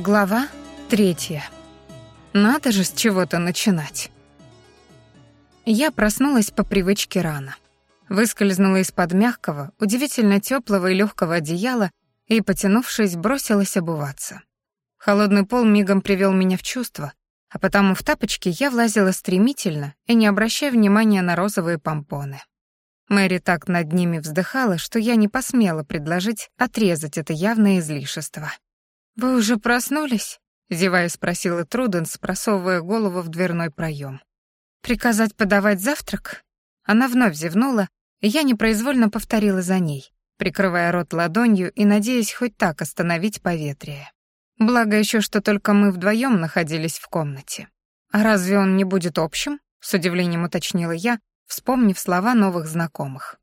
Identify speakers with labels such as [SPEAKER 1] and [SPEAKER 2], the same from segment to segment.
[SPEAKER 1] Глава третья. Надо же с чего-то начинать. Я проснулась по привычке рано. Выскользнула из-под мягкого, удивительно теплого и легкого одеяла и, потянувшись, бросилась обуваться. Холодный пол мигом привел меня в чувство, а потому в тапочки я влазила стремительно и не обращая внимания на розовые помпоны. Мэри так над ними вздыхала, что я не посмела предложить отрезать это явное излишество. «Вы уже проснулись?» — зевая спросила Труденс, просовывая голову в дверной проем. «Приказать подавать завтрак?» Она вновь зевнула, и я непроизвольно повторила за ней, прикрывая рот ладонью и надеясь хоть так остановить поветрие. Благо еще, что только мы вдвоем находились в комнате. «А разве он не будет общим?» — с удивлением уточнила я, вспомнив слова новых знакомых.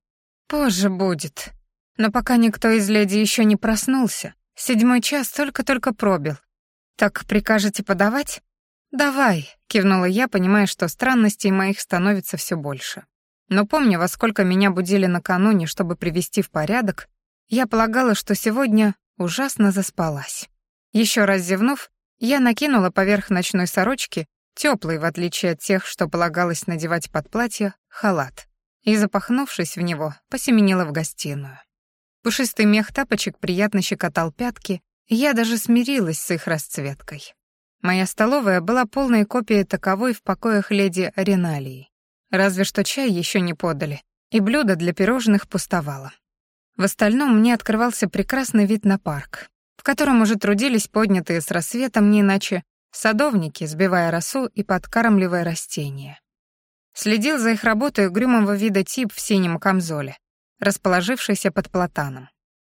[SPEAKER 1] «Позже будет. Но пока никто из леди еще не проснулся, седьмой час только-только пробил. Так прикажете подавать?» «Давай», — кивнула я, понимая, что странностей моих становится все больше. Но помня, во сколько меня будили накануне, чтобы привести в порядок, я полагала, что сегодня ужасно заспалась. Еще раз зевнув, я накинула поверх ночной сорочки, теплый, в отличие от тех, что полагалось надевать под платье, халат, и, запахнувшись в него, посеменила в гостиную. Пушистый мех тапочек приятно щекотал пятки, и я даже смирилась с их расцветкой. Моя столовая была полной копией таковой в покоях леди Реналии. Разве что чай еще не подали, и блюдо для пирожных пустовало. В остальном мне открывался прекрасный вид на парк, в котором уже трудились поднятые с рассветом не иначе садовники, сбивая росу и подкармливая растения. Следил за их работой угрюмого вида тип в синем камзоле, расположившийся под платаном.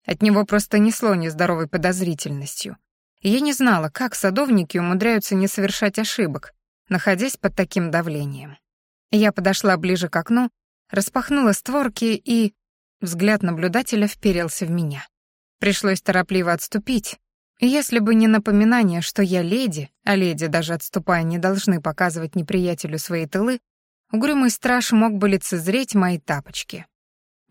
[SPEAKER 1] От него просто несло нездоровой подозрительностью. Я не знала, как садовники умудряются не совершать ошибок, находясь под таким давлением. Я подошла ближе к окну, распахнула створки и... Взгляд наблюдателя вперился в меня. Пришлось торопливо отступить. Если бы не напоминание, что я леди, а леди, даже отступая, не должны показывать неприятелю свои тылы, угрюмый страж мог бы лицезреть мои тапочки.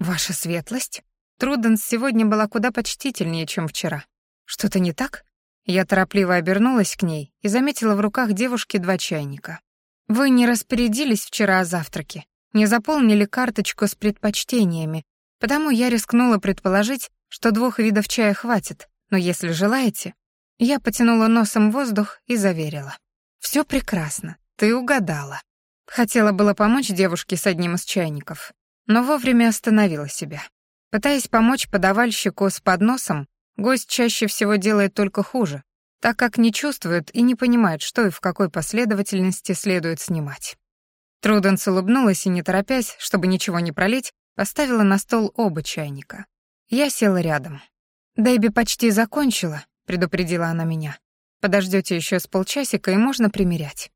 [SPEAKER 1] «Ваша светлость?» Труденс сегодня была куда почтительнее, чем вчера. «Что-то не так?» Я торопливо обернулась к ней и заметила в руках девушки два чайника. «Вы не распорядились вчера о завтраке, не заполнили карточку с предпочтениями, потому я рискнула предположить, что двух видов чая хватит, но если желаете...» Я потянула носом воздух и заверила. «Все прекрасно, ты угадала». Хотела было помочь девушке с одним из чайников, но вовремя остановила себя. Пытаясь помочь подавальщику с подносом, гость чаще всего делает только хуже, так как не чувствует и не понимает, что и в какой последовательности следует снимать. Труденс улыбнулась и, не торопясь, чтобы ничего не пролить, поставила на стол оба чайника. Я села рядом. «Дэйби почти закончила», — предупредила она меня. «Подождете еще с полчасика, и можно примерять.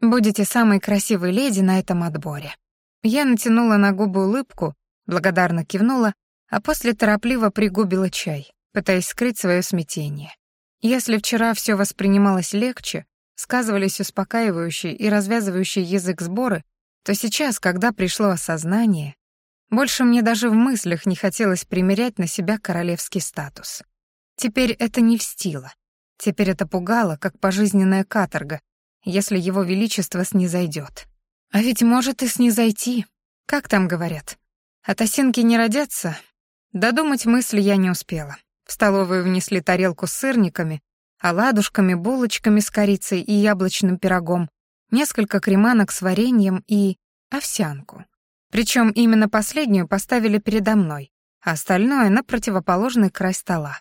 [SPEAKER 1] Будете самой красивой леди на этом отборе». Я натянула на губы улыбку, благодарно кивнула, а после торопливо пригубила чай, пытаясь скрыть свое смятение. Если вчера все воспринималось легче, сказывались успокаивающие и развязывающие язык сборы, то сейчас, когда пришло осознание, больше мне даже в мыслях не хотелось примерять на себя королевский статус. Теперь это не встило. Теперь это пугало, как пожизненная каторга, если его величество снизойдет. А ведь может и снизойти. Как там говорят? От осинки не родятся. Додумать мысли я не успела. В столовую внесли тарелку с сырниками, оладушками, булочками с корицей и яблочным пирогом, несколько креманок с вареньем и овсянку. Причем именно последнюю поставили передо мной, а остальное на противоположный край стола.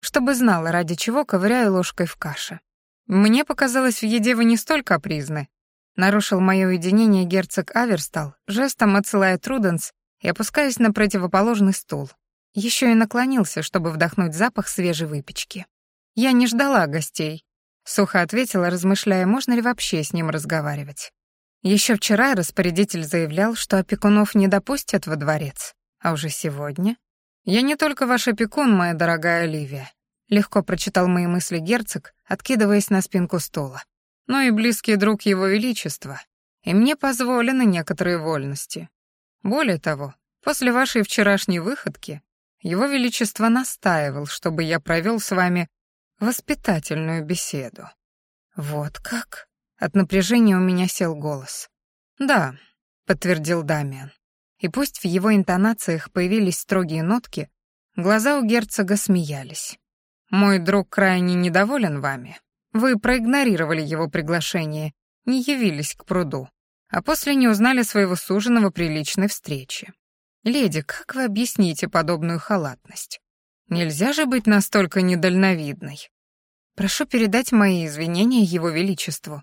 [SPEAKER 1] Чтобы знала, ради чего ковыряю ложкой в каше. Мне показалось, в еде вы не столь капризны. Нарушил мое уединение герцог Аверстал, жестом отсылая Труденс и опускаясь на противоположный стул. Еще и наклонился, чтобы вдохнуть запах свежей выпечки. Я не ждала гостей. Сухо ответила, размышляя, можно ли вообще с ним разговаривать. Еще вчера распорядитель заявлял, что опекунов не допустят во дворец, а уже сегодня... «Я не только ваш опекун, моя дорогая Оливия», — легко прочитал мои мысли герцог, откидываясь на спинку стула, «но и близкий друг его величества, и мне позволены некоторые вольности. Более того, после вашей вчерашней выходки его величество настаивал, чтобы я провел с вами воспитательную беседу. Вот как? От напряжения у меня сел голос. Да, подтвердил Дамиан. И пусть в его интонациях появились строгие нотки, глаза у герцога смеялись. Мой друг крайне недоволен вами. Вы проигнорировали его приглашение, не явились к пруду, а после не узнали своего суженого при личной встрече. Леди, как вы объясните подобную халатность? Нельзя же быть настолько недальновидной. Прошу передать мои извинения его величеству.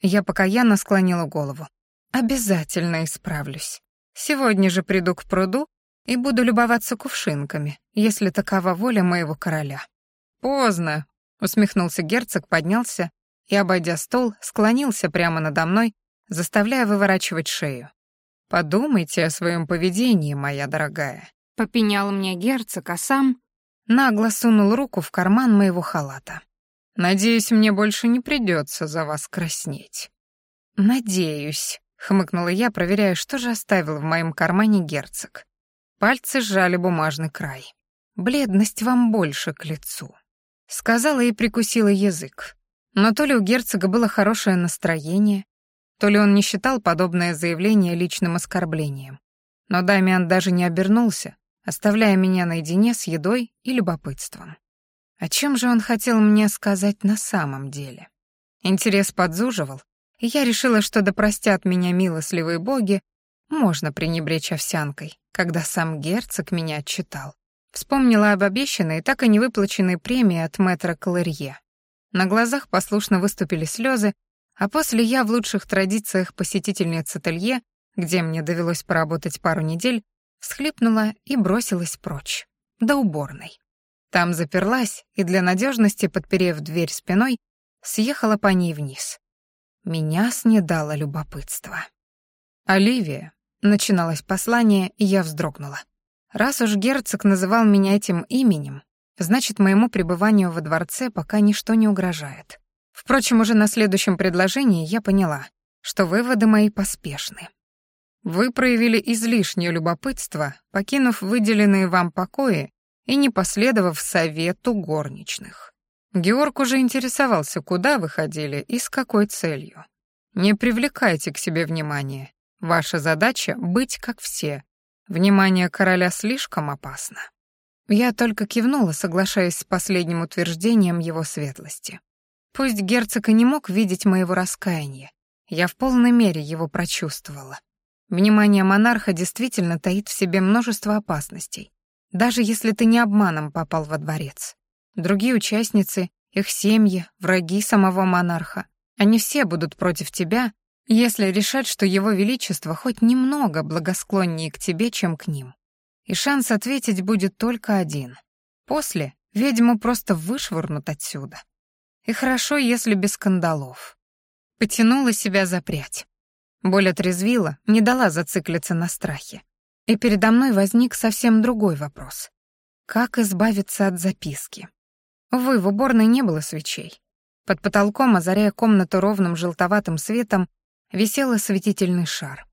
[SPEAKER 1] Я покаянно склонила голову. Обязательно исправлюсь. Сегодня же приду к пруду и буду любоваться кувшинками, если такова воля моего короля. Поздно, усмехнулся герцог, поднялся и, обойдя стол, склонился прямо надо мной, заставляя выворачивать шею. Подумайте о своем поведении, моя дорогая. Попенял мне герцог, а сам нагло сунул руку в карман моего халата. «Надеюсь, мне больше не придется за вас краснеть». «Надеюсь», — хмыкнула я, проверяя, что же оставил в моем кармане герцог. Пальцы сжали бумажный край. «Бледность вам больше к лицу», — сказала и прикусила язык. Но то ли у герцога было хорошее настроение, то ли он не считал подобное заявление личным оскорблением. Но Дамиан даже не обернулся, оставляя меня наедине с едой и любопытством. О чем же он хотел мне сказать на самом деле? Интерес подзуживал, и я решила, что да простят меня милостливые боги, можно пренебречь овсянкой, когда сам герцог меня отчитал. Вспомнила об обещанной, так и не выплаченной премии от мэтра Калерье. На глазах послушно выступили слезы, а после я в лучших традициях посетительницы ателье, где мне довелось поработать пару недель, всхлипнула и бросилась прочь, до уборной. Там заперлась и для надежности, подперев дверь спиной, съехала по ней вниз. Меня снедало любопытство. «Оливия», — начиналось послание, и я вздрогнула. Раз уж герцог называл меня этим именем, значит, моему пребыванию во дворце пока ничто не угрожает. Впрочем, уже на следующем предложении я поняла, что выводы мои поспешны. Вы проявили излишнее любопытство, покинув выделенные вам покои и не последовав совету горничных. Георг уже интересовался, куда вы ходили и с какой целью. Не привлекайте к себе внимания. Ваша задача — быть как все. Внимание короля слишком опасно. Я только кивнула, соглашаясь с последним утверждением его светлости. Пусть герцог и не мог видеть моего раскаяния, я в полной мере его прочувствовала. Внимание монарха действительно таит в себе множество опасностей, даже если ты не обманом попал во дворец. Другие участницы, их семьи, враги самого монарха, они все будут против тебя, если решат, что его величество хоть немного благосклоннее к тебе, чем к ним. И шанс ответить будет только один. После ведьму просто вышвырнут отсюда. И хорошо, если без скандалов. Потянула себя за прядь. Боль отрезвила, не дала зациклиться на страхе. И передо мной возник совсем другой вопрос. Как избавиться от записки? Увы, в уборной не было свечей. Под потолком, озаряя комнату ровным желтоватым светом, висел осветительный шар.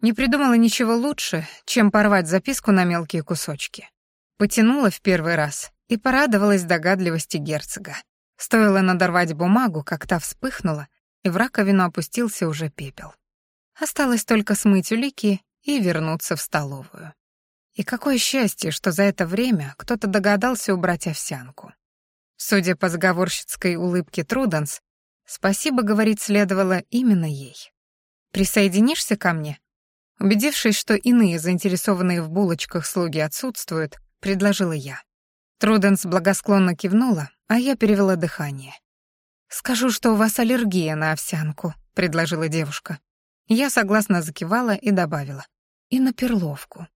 [SPEAKER 1] Не придумала ничего лучше, чем порвать записку на мелкие кусочки. Потянула в первый раз и порадовалась догадливости герцога. Стоило надорвать бумагу, как та вспыхнула, и в раковину опустился уже пепел. Осталось только смыть улики и вернуться в столовую. И какое счастье, что за это время кто-то догадался убрать овсянку. Судя по заговорщицкой улыбке Труденс, спасибо говорить следовало именно ей. «Присоединишься ко мне?» Убедившись, что иные заинтересованные в булочках слуги отсутствуют, предложила я. Труденс благосклонно кивнула, а я перевела дыхание. «Скажу, что у вас аллергия на овсянку», — предложила девушка. Я согласно закивала и добавила. «И на перловку.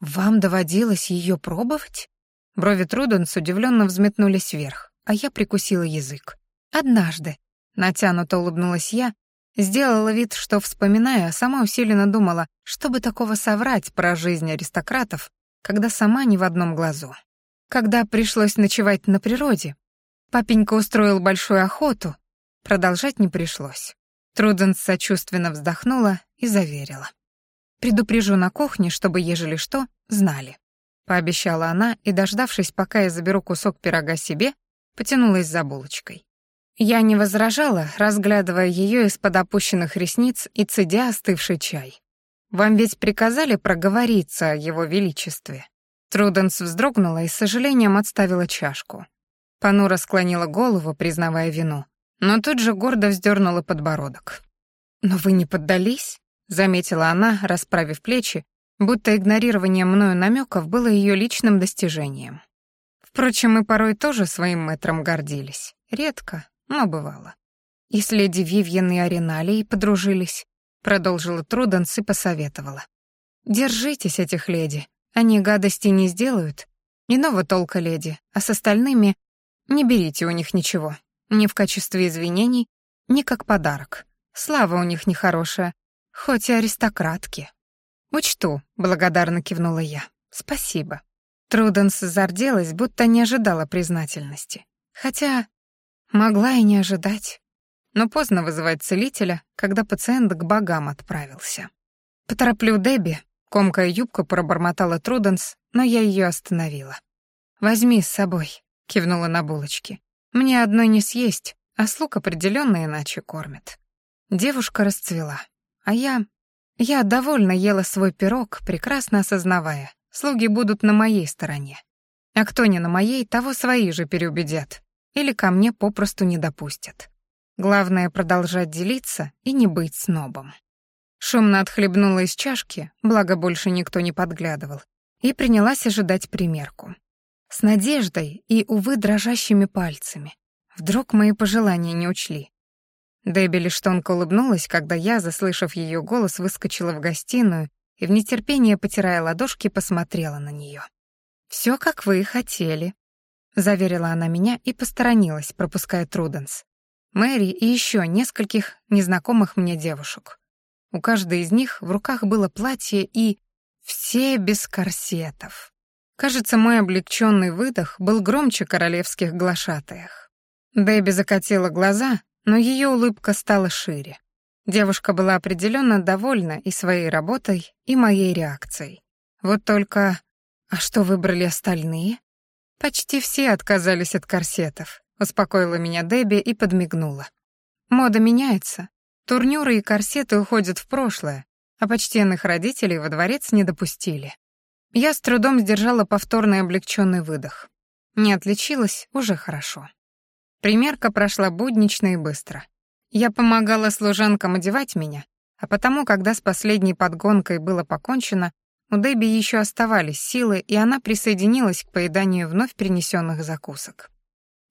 [SPEAKER 1] Вам доводилось ее пробовать?» Брови Труденс удивленно взметнулись вверх, а я прикусила язык. «Однажды», — натянуто улыбнулась я, сделала вид, что, вспоминая, сама усиленно думала, чтобы такого соврать про жизнь аристократов, когда сама не в одном глазу. Когда пришлось ночевать на природе, папенька устроил большую охоту, продолжать не пришлось. Труденс сочувственно вздохнула и заверила. «Предупрежу на кухне, чтобы, ежели что, знали». Пообещала она и, дождавшись, пока я заберу кусок пирога себе, потянулась за булочкой. Я не возражала, разглядывая ее из-под опущенных ресниц и цедя остывший чай. «Вам ведь приказали проговориться о его величестве?» Труденс вздрогнула и с сожалением отставила чашку. Панура склонила голову, признавая вину, но тут же гордо вздернула подбородок. «Но вы не поддались?» — заметила она, расправив плечи, будто игнорирование мною намеков было ее личным достижением. Впрочем, мы порой тоже своим мэтром гордились. Редко, но бывало. И с леди Вивьен и Ариналией подружились, продолжила Труденс и посоветовала. Держитесь этих леди, они гадости не сделают. Иного толка леди, а с остальными не берите у них ничего, ни в качестве извинений, ни как подарок. Слава у них нехорошая, хоть и аристократки. «Учту», — благодарно кивнула я. «Спасибо». Труденс зарделась, будто не ожидала признательности. Хотя могла и не ожидать. Но поздно вызывать целителя, когда пациент к богам отправился. «Потороплю Дебби», — комкая юбку пробормотала Труденс, но я ее остановила. «Возьми с собой», — кивнула на булочки. «Мне одной не съесть, а слуг определенно иначе кормят». Девушка расцвела, а я... Я довольно ела свой пирог, прекрасно осознавая, слуги будут на моей стороне. А кто не на моей, того свои же переубедят. Или ко мне попросту не допустят. Главное — продолжать делиться и не быть снобом. Шумно отхлебнула из чашки, благо больше никто не подглядывал, и принялась ожидать примерку. С надеждой и, увы, дрожащими пальцами. Вдруг мои пожелания не учли. Дебби лишь тонко улыбнулась, когда я, заслышав ее голос, выскочила в гостиную и в нетерпении, потирая ладошки, посмотрела на нее. «Все, как вы и хотели», — заверила она меня и посторонилась, пропуская Труденс. Мэри и еще нескольких незнакомых мне девушек. У каждой из них в руках было платье и... все без корсетов. Кажется, мой облегченный выдох был громче королевских глашатаях. Дебби закатила глаза, но ее улыбка стала шире. Девушка была определенно довольна и своей работой, и моей реакцией. Вот только... А что выбрали остальные? Почти все отказались от корсетов, успокоила меня Дебби и подмигнула. Мода меняется. Турнюры и корсеты уходят в прошлое, а почтенных родителей во дворец не допустили. Я с трудом сдержала повторный облегченный выдох. Не отличилась, уже хорошо. Примерка прошла буднично и быстро. Я помогала служанкам одевать меня, а потому, когда с последней подгонкой было покончено, у Дебби еще оставались силы, и она присоединилась к поеданию вновь принесенных закусок.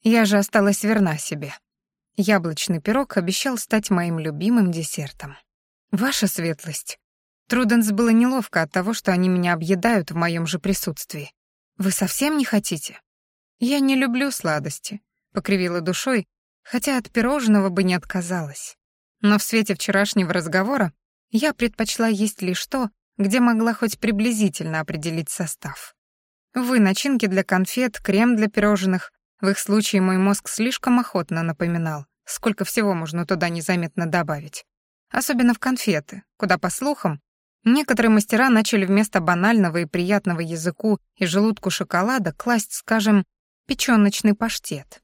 [SPEAKER 1] Я же осталась верна себе. Яблочный пирог обещал стать моим любимым десертом. Ваша светлость. Труденс было неловко от того, что они меня объедают в моем же присутствии. Вы совсем не хотите? Я не люблю сладости, покривила душой, хотя от пирожного бы не отказалась. Но в свете вчерашнего разговора я предпочла есть лишь то, где могла хоть приблизительно определить состав. Вы начинки для конфет, крем для пирожных. В их случае мой мозг слишком охотно напоминал, сколько всего можно туда незаметно добавить. Особенно в конфеты, куда, по слухам, некоторые мастера начали вместо банального и приятного языку и желудку шоколада класть, скажем, печёночный паштет.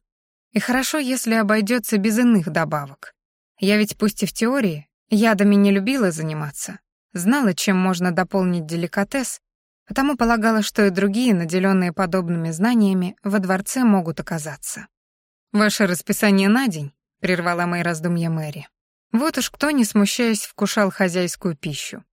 [SPEAKER 1] И хорошо, если обойдется без иных добавок. Я ведь пусть и в теории ядами не любила заниматься, знала, чем можно дополнить деликатес, потому полагала, что и другие, наделенные подобными знаниями, во дворце могут оказаться. «Ваше расписание на день?» — прервала мои раздумья Мэри. Вот уж кто, не смущаясь, вкушал хозяйскую пищу.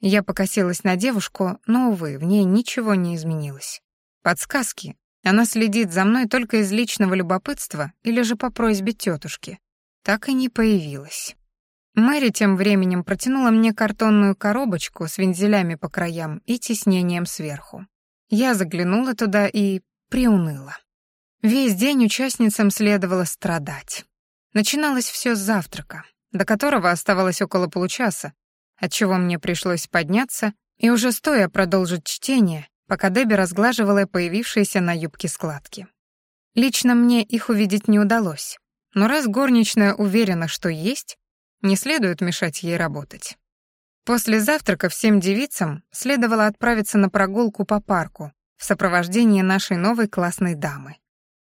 [SPEAKER 1] Я покосилась на девушку, но, увы, в ней ничего не изменилось. Подсказки, она следит за мной только из личного любопытства или же по просьбе тетушки. Так и не появилась. Мэри тем временем протянула мне картонную коробочку с вензелями по краям и тиснением сверху. Я заглянула туда и приуныла. Весь день участницам следовало страдать. Начиналось все с завтрака, до которого оставалось около получаса, отчего мне пришлось подняться и уже стоя продолжить чтение, пока Дебби разглаживала появившиеся на юбке складки. Лично мне их увидеть не удалось, но раз горничная уверена, что есть, не следует мешать ей работать. После завтрака всем девицам следовало отправиться на прогулку по парку в сопровождении нашей новой классной дамы.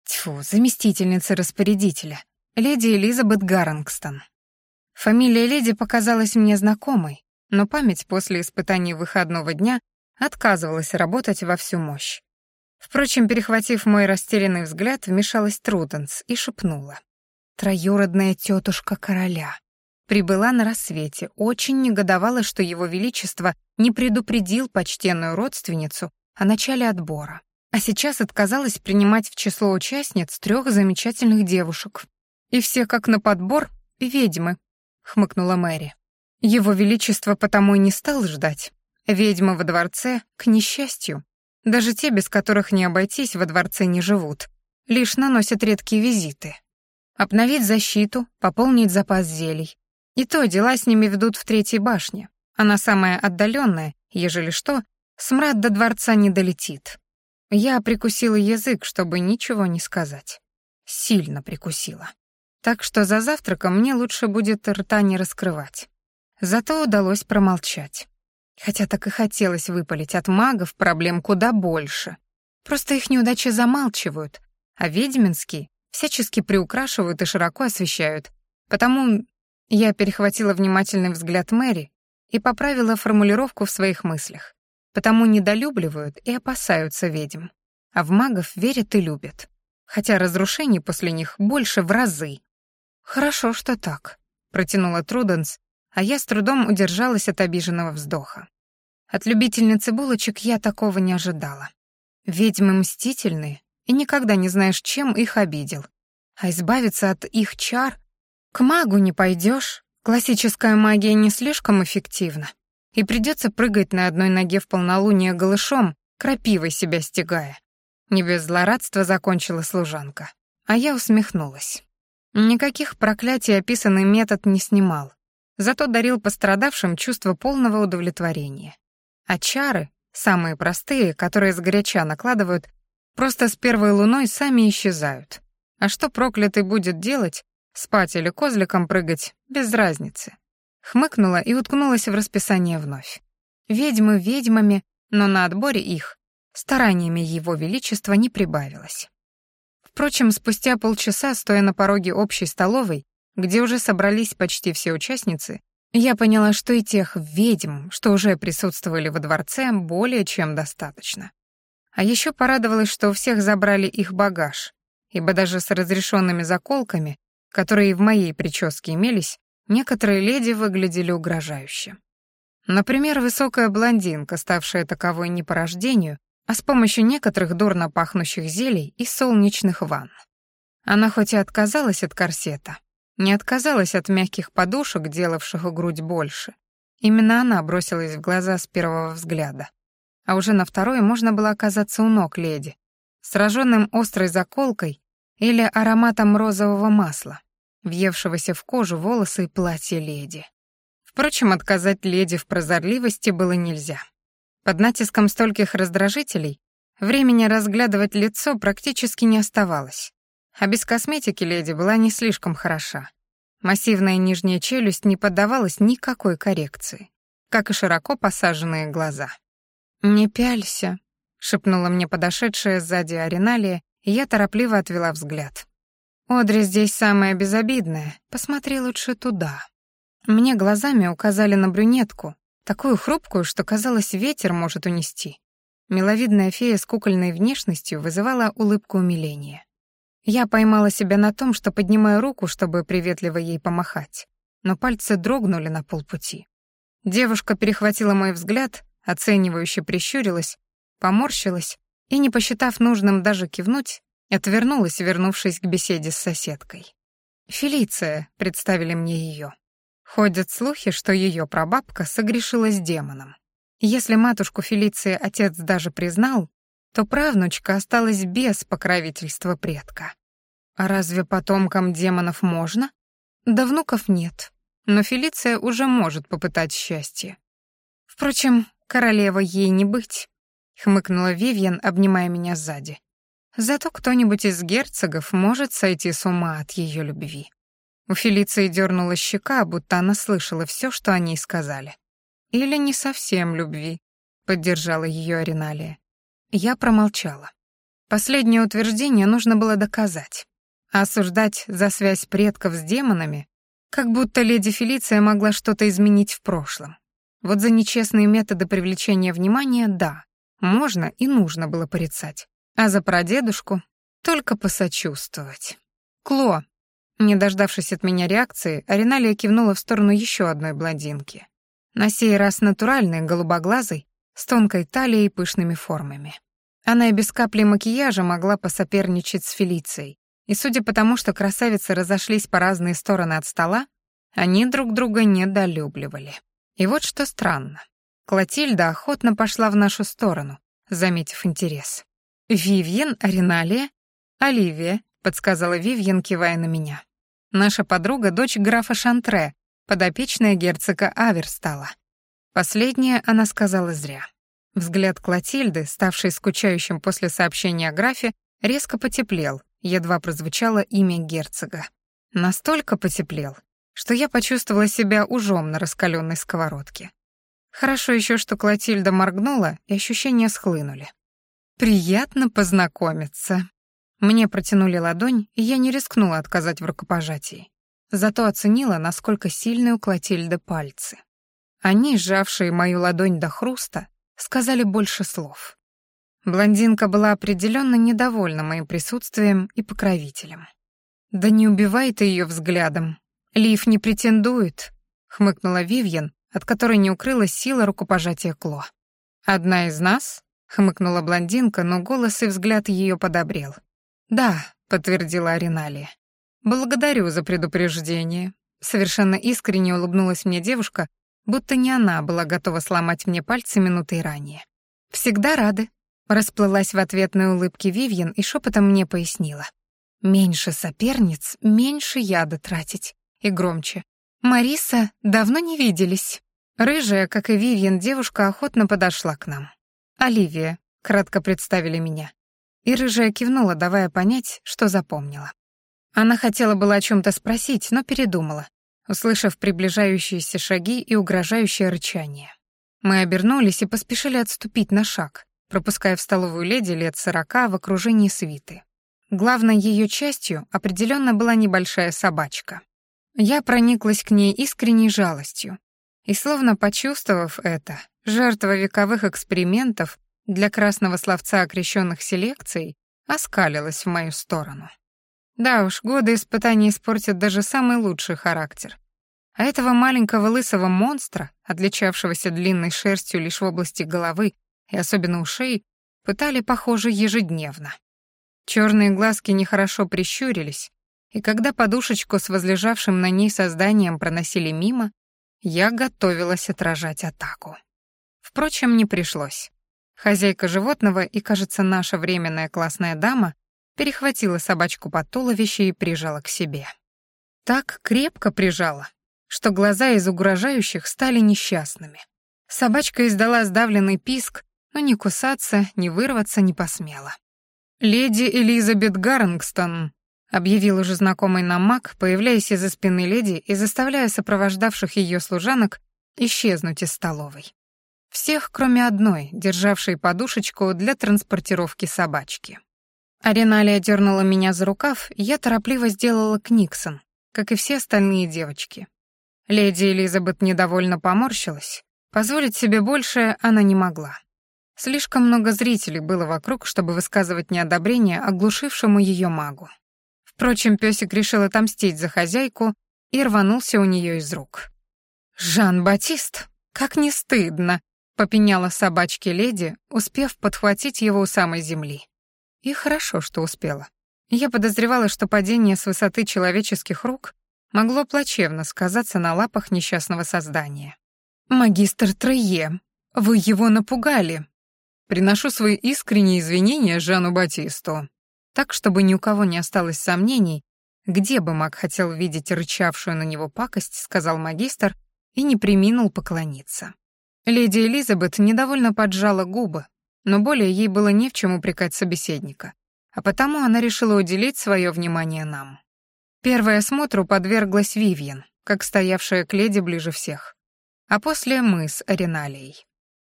[SPEAKER 1] Тьфу, заместительницы распорядителя, леди Элизабет Гаррингстон. Фамилия леди показалась мне знакомой, но память после испытаний выходного дня отказывалась работать во всю мощь. Впрочем, перехватив мой растерянный взгляд, вмешалась Труденс и шепнула. «Троюродная тетушка короля». Прибыла на рассвете, очень негодовала, что его величество не предупредил почтенную родственницу о начале отбора, а сейчас отказалась принимать в число участниц трех замечательных девушек. И все как на подбор — ведьмы, хмыкнула Мэри. Его величество потому и не стал ждать. Ведьмы во дворце, к несчастью, даже те, без которых не обойтись, во дворце не живут, лишь наносят редкие визиты. Обновить защиту, пополнить запас зелий. И то дела с ними ведут в третьей башне. Она самая отдаленная, ежели что, смрад до дворца не долетит. Я прикусила язык, чтобы ничего не сказать. Сильно прикусила так что за завтраком мне лучше будет рта не раскрывать. Зато удалось промолчать. Хотя так и хотелось выпалить от магов проблем куда больше. Просто их неудачи замалчивают, а ведьминские всячески приукрашивают и широко освещают. Потому я перехватила внимательный взгляд Мэри и поправила формулировку в своих мыслях. Потому недолюбливают и опасаются ведьм. А в магов верят и любят. Хотя разрушений после них больше в разы. «Хорошо, что так», — протянула Труденс, а я с трудом удержалась от обиженного вздоха. От любительницы булочек я такого не ожидала. Ведьмы мстительные, и никогда не знаешь, чем их обидел. А избавиться от их чар... К магу не пойдешь, классическая магия не слишком эффективна, и придется прыгать на одной ноге в полнолуние голышом, крапивой себя стягая. Не без злорадства закончила служанка. А я усмехнулась. Никаких проклятий описанный метод не снимал, зато дарил пострадавшим чувство полного удовлетворения. А чары, самые простые, которые сгоряча накладывают, просто с первой луной сами исчезают. А что проклятый будет делать, спать или козликом прыгать, без разницы. Хмыкнула и уткнулась в расписание вновь. Ведьмы ведьмами, но на отборе их стараниями его величества не прибавилось. Впрочем, спустя полчаса, стоя на пороге общей столовой, где уже собрались почти все участницы, я поняла, что и тех ведьм, что уже присутствовали во дворце, более чем достаточно. А еще порадовалась, что у всех забрали их багаж, ибо даже с разрешенными заколками, которые в моей прическе имелись, некоторые леди выглядели угрожающе. Например, высокая блондинка, ставшая таковой не по рождению, а с помощью некоторых дурно пахнущих зелий и солнечных ванн. Она хоть и отказалась от корсета, не отказалась от мягких подушек, делавших грудь больше. Именно она бросилась в глаза с первого взгляда. А уже на второй можно было оказаться у ног леди, сраженным острой заколкой или ароматом розового масла, въевшегося в кожу волосы и платье леди. Впрочем, отказать леди в прозорливости было нельзя. Под натиском стольких раздражителей времени разглядывать лицо практически не оставалось. А без косметики леди была не слишком хороша. Массивная нижняя челюсть не поддавалась никакой коррекции, как и широко посаженные глаза. «Не пялься», — шепнула мне подошедшая сзади Ариналия, я торопливо отвела взгляд. «Одри здесь самая безобидная, посмотри лучше туда». Мне глазами указали на брюнетку, такую хрупкую, что, казалось, ветер может унести. Миловидная фея с кукольной внешностью вызывала улыбку умиления. Я поймала себя на том, что поднимаю руку, чтобы приветливо ей помахать, но пальцы дрогнули на полпути. Девушка перехватила мой взгляд, оценивающе прищурилась, поморщилась и, не посчитав нужным даже кивнуть, отвернулась, вернувшись к беседе с соседкой. «Фелиция», — представили мне ее. Ходят слухи, что ее прабабка согрешила с демоном. Если матушку Фелиции отец даже признал, то правнучка осталась без покровительства предка. А разве потомкам демонов можно? Да внуков нет, но Фелиция уже может попытать счастье. Впрочем, королева ей не быть, хмыкнула Вивьен, обнимая меня сзади. Зато кто-нибудь из герцогов может сойти с ума от ее любви. У Фелиции дернула щека, будто она слышала все, что они сказали. «Или не совсем любви», — поддержала ее Ариналия. Я промолчала. Последнее утверждение нужно было доказать. А осуждать за связь предков с демонами, как будто леди Фелиция могла что-то изменить в прошлом. Вот за нечестные методы привлечения внимания — да, можно и нужно было порицать. А за прадедушку — только посочувствовать. «Кло!» Не дождавшись от меня реакции, Ариналия кивнула в сторону еще одной блондинки. На сей раз натуральной, голубоглазой, с тонкой талией и пышными формами. Она и без капли макияжа могла посоперничать с Фелицией, и судя по тому, что красавицы разошлись по разные стороны от стола, они друг друга недолюбливали. И вот что странно. Клотильда охотно пошла в нашу сторону, заметив интерес. «Вивьен, Ариналия, Оливия», — подсказала Вивьен, кивая на меня. «Наша подруга — дочь графа Шантре, подопечная герцога Аверстала». Последнее она сказала зря. Взгляд Клотильды, ставший скучающим после сообщения о графе, резко потеплел, едва прозвучало имя герцога. Настолько потеплел, что я почувствовала себя ужом на раскаленной сковородке. Хорошо еще, что Клотильда моргнула, и ощущения схлынули. «Приятно познакомиться». Мне протянули ладонь, и я не рискнула отказать в рукопожатии. Зато оценила, насколько сильны у Клотильды пальцы. Они, сжавшие мою ладонь до хруста, сказали больше слов. Блондинка была определенно недовольна моим присутствием и покровителем. «Да не убивай ты ее взглядом», «Лив не претендует», — хмыкнула Вивьен, от которой не укрылась сила рукопожатия Кло. «Одна из нас?» — хмыкнула блондинка, но голос и взгляд ее подобрел. «Да», — подтвердила Ариналия. «Благодарю за предупреждение». Совершенно искренне улыбнулась мне девушка, будто не она была готова сломать мне пальцы минутой ранее. «Всегда рады», — расплылась в ответной улыбке Вивьен и шепотом мне пояснила. «Меньше соперниц, меньше яда тратить и громче. «Мариса, давно не виделись». Рыжая, как и Вивьен, девушка охотно подошла к нам. «Оливия», — кратко представили меня. И рыжая кивнула, давая понять, что запомнила. Она хотела было о чем то спросить, но передумала, услышав приближающиеся шаги и угрожающее рычание. Мы обернулись и поспешили отступить на шаг, пропуская в столовую леди лет сорока в окружении свиты. Главной ее частью определенно была небольшая собачка. Я прониклась к ней искренней жалостью. И словно почувствовав это, жертва вековых экспериментов для красного словца окрещенных селекций оскалилась в мою сторону. Да уж, годы испытаний испортят даже самый лучший характер. А этого маленького лысого монстра, отличавшегося длинной шерстью лишь в области головы и особенно ушей, пытали, похоже, ежедневно. Черные глазки нехорошо прищурились, и когда подушечку с возлежавшим на ней созданием проносили мимо, я готовилась отражать атаку. Впрочем, не пришлось. Хозяйка животного и, кажется, наша временная классная дама перехватила собачку под туловище и прижала к себе. Так крепко прижала, что глаза из угрожающих стали несчастными. Собачка издала сдавленный писк, но ни кусаться, ни вырваться не посмела. «Леди Элизабет Гаррингстон», объявил уже знакомый нам маг, появляясь из-за спины леди и заставляя сопровождавших ее служанок исчезнуть из столовой. Всех, кроме одной, державшей подушечку для транспортировки собачки. Ариналия дернула меня за рукав, я торопливо сделала Книксон, как и все остальные девочки. Леди Элизабет недовольно поморщилась. Позволить себе большее она не могла. Слишком много зрителей было вокруг, чтобы высказывать неодобрение оглушившему ее магу. Впрочем, песик решил отомстить за хозяйку и рванулся у нее из рук. «Жан-Батист, как не стыдно!» — попеняла собачке леди, успев подхватить его у самой земли. И хорошо, что успела. Я подозревала, что падение с высоты человеческих рук могло плачевно сказаться на лапах несчастного создания. «Магистр Трее, вы его напугали!» «Приношу свои искренние извинения Жану Батисту», так, чтобы ни у кого не осталось сомнений, где бы маг хотел видеть рычавшую на него пакость, сказал магистр и не приминул поклониться. Леди Элизабет недовольно поджала губы, но более ей было не в чем упрекать собеседника, а потому она решила уделить свое внимание нам. Первой осмотру подверглась Вивьен, как стоявшая к леди ближе всех, а после мы с Ариналией.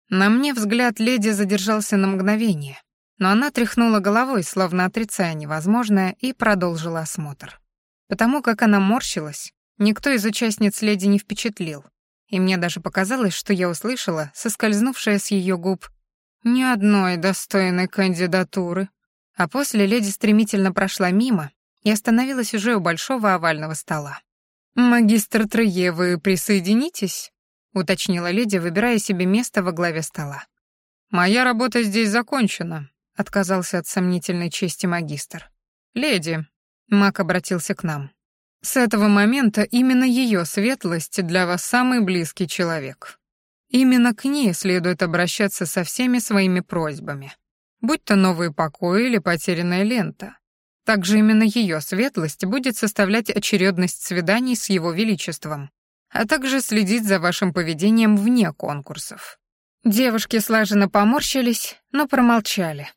[SPEAKER 1] На мне взгляд леди задержался на мгновение, Но она тряхнула головой, словно отрицая невозможное, и продолжила осмотр. Потому как она морщилась, никто из участниц леди не впечатлил, и мне даже показалось, что я услышала, соскользнувшая с ее губ, «Ни одной достойной кандидатуры». А после леди стремительно прошла мимо и остановилась уже у большого овального стола. «Магистр Трее, вы присоединитесь?» — уточнила леди, выбирая себе место во главе стола. «Моя работа здесь закончена», — отказался от сомнительной чести магистр. «Леди», — маг обратился к нам, — «с этого момента именно ее светлость для вас самый близкий человек. Именно к ней следует обращаться со всеми своими просьбами, будь то новые покои или потерянная лента. Также именно ее светлость будет составлять очередность свиданий с его величеством, а также следить за вашим поведением вне конкурсов. Девушки слаженно поморщились, но промолчали.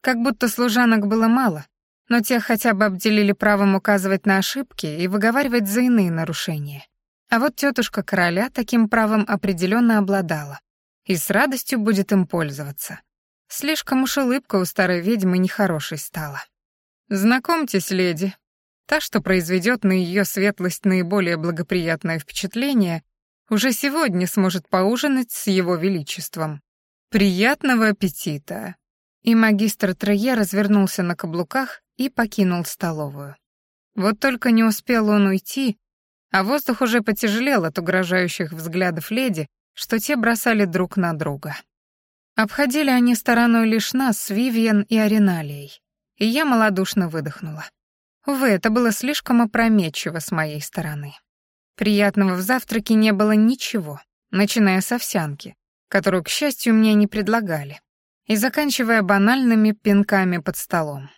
[SPEAKER 1] Как будто служанок было мало, но тех хотя бы обделили правом указывать на ошибки и выговаривать за иные нарушения. А вот тетушка короля таким правом определенно обладала и с радостью будет им пользоваться. Слишком уж улыбка у старой ведьмы нехорошей стала. «Знакомьтесь, леди, Та, что произведет на ее светлость наиболее благоприятное впечатление, уже сегодня сможет поужинать с его величеством. Приятного аппетита!» И магистр Трое развернулся на каблуках и покинул столовую. Вот только не успел он уйти, а воздух уже потяжелел от угрожающих взглядов леди, что те бросали друг на друга. Обходили они стороной лишь нас с Вивиан и Ариналией, и я малодушно выдохнула. Увы, это было слишком опрометчиво с моей стороны. Приятного в завтраке не было ничего, начиная с овсянки, которую, к счастью, мне не предлагали, и заканчивая банальными пинками под столом.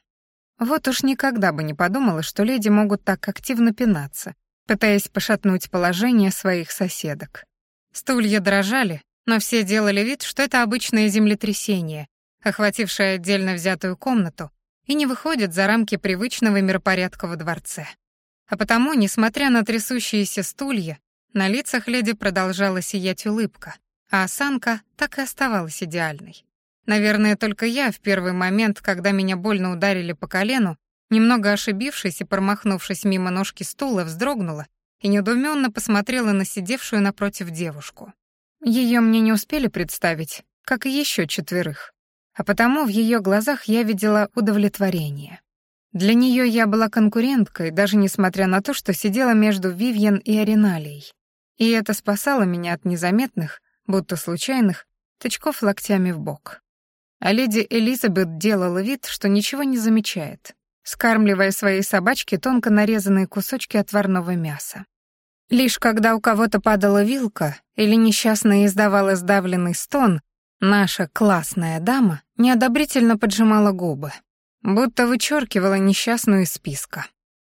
[SPEAKER 1] Вот уж никогда бы не подумала, что леди могут так активно пинаться, пытаясь пошатнуть положение своих соседок. Стулья дрожали, но все делали вид, что это обычное землетрясение, охватившее отдельно взятую комнату, и не выходит за рамки привычного миропорядка во дворце. А потому, несмотря на трясущиеся стулья, на лицах леди продолжала сиять улыбка, а осанка так и оставалась идеальной. Наверное, только я в первый момент, когда меня больно ударили по колену, немного ошибившись и промахнувшись мимо ножки стула, вздрогнула и недоуменно посмотрела на сидевшую напротив девушку. Ее мне не успели представить, как и еще четверых а потому в ее глазах я видела удовлетворение. Для нее я была конкуренткой, даже несмотря на то, что сидела между Вивьен и Ариналией. И это спасало меня от незаметных, будто случайных, тычков локтями в бок. А леди Элизабет делала вид, что ничего не замечает, скармливая своей собачке тонко нарезанные кусочки отварного мяса. Лишь когда у кого-то падала вилка или несчастная издавала сдавленный стон, Наша классная дама неодобрительно поджимала губы, будто вычеркивала несчастную из списка.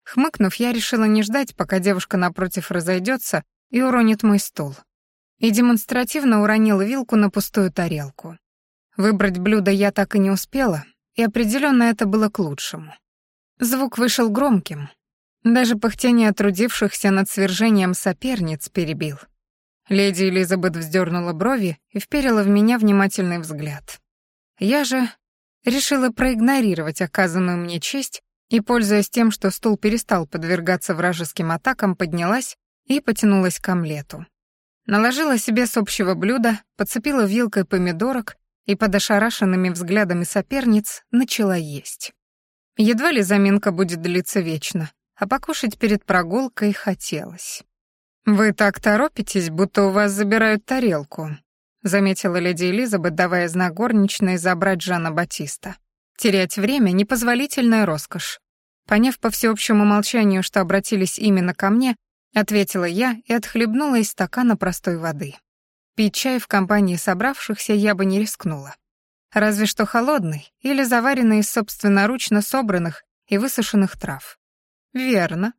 [SPEAKER 1] Хмыкнув, я решила не ждать, пока девушка напротив разойдется и уронит мой стул. И демонстративно уронила вилку на пустую тарелку. Выбрать блюдо я так и не успела, и определенно это было к лучшему. Звук вышел громким. Даже пыхтение трудившихся над свержением соперниц перебил — Леди Элизабет вздернула брови и вперила в меня внимательный взгляд. Я же решила проигнорировать оказанную мне честь и, пользуясь тем, что стул перестал подвергаться вражеским атакам, поднялась и потянулась к омлету. Наложила себе с общего блюда, подцепила вилкой помидорок и под ошарашенными взглядами соперниц начала есть. Едва ли заминка будет длиться вечно, а покушать перед прогулкой хотелось. «Вы так торопитесь, будто у вас забирают тарелку», заметила леди Элизабет, давая знак горничной забрать Жана Батиста. «Терять время — непозволительная роскошь». Поняв по всеобщему молчанию, что обратились именно ко мне, ответила я и отхлебнула из стакана простой воды. Пить чай в компании собравшихся я бы не рискнула. Разве что холодный или заваренный из собственноручно собранных и высушенных трав. «Верно»,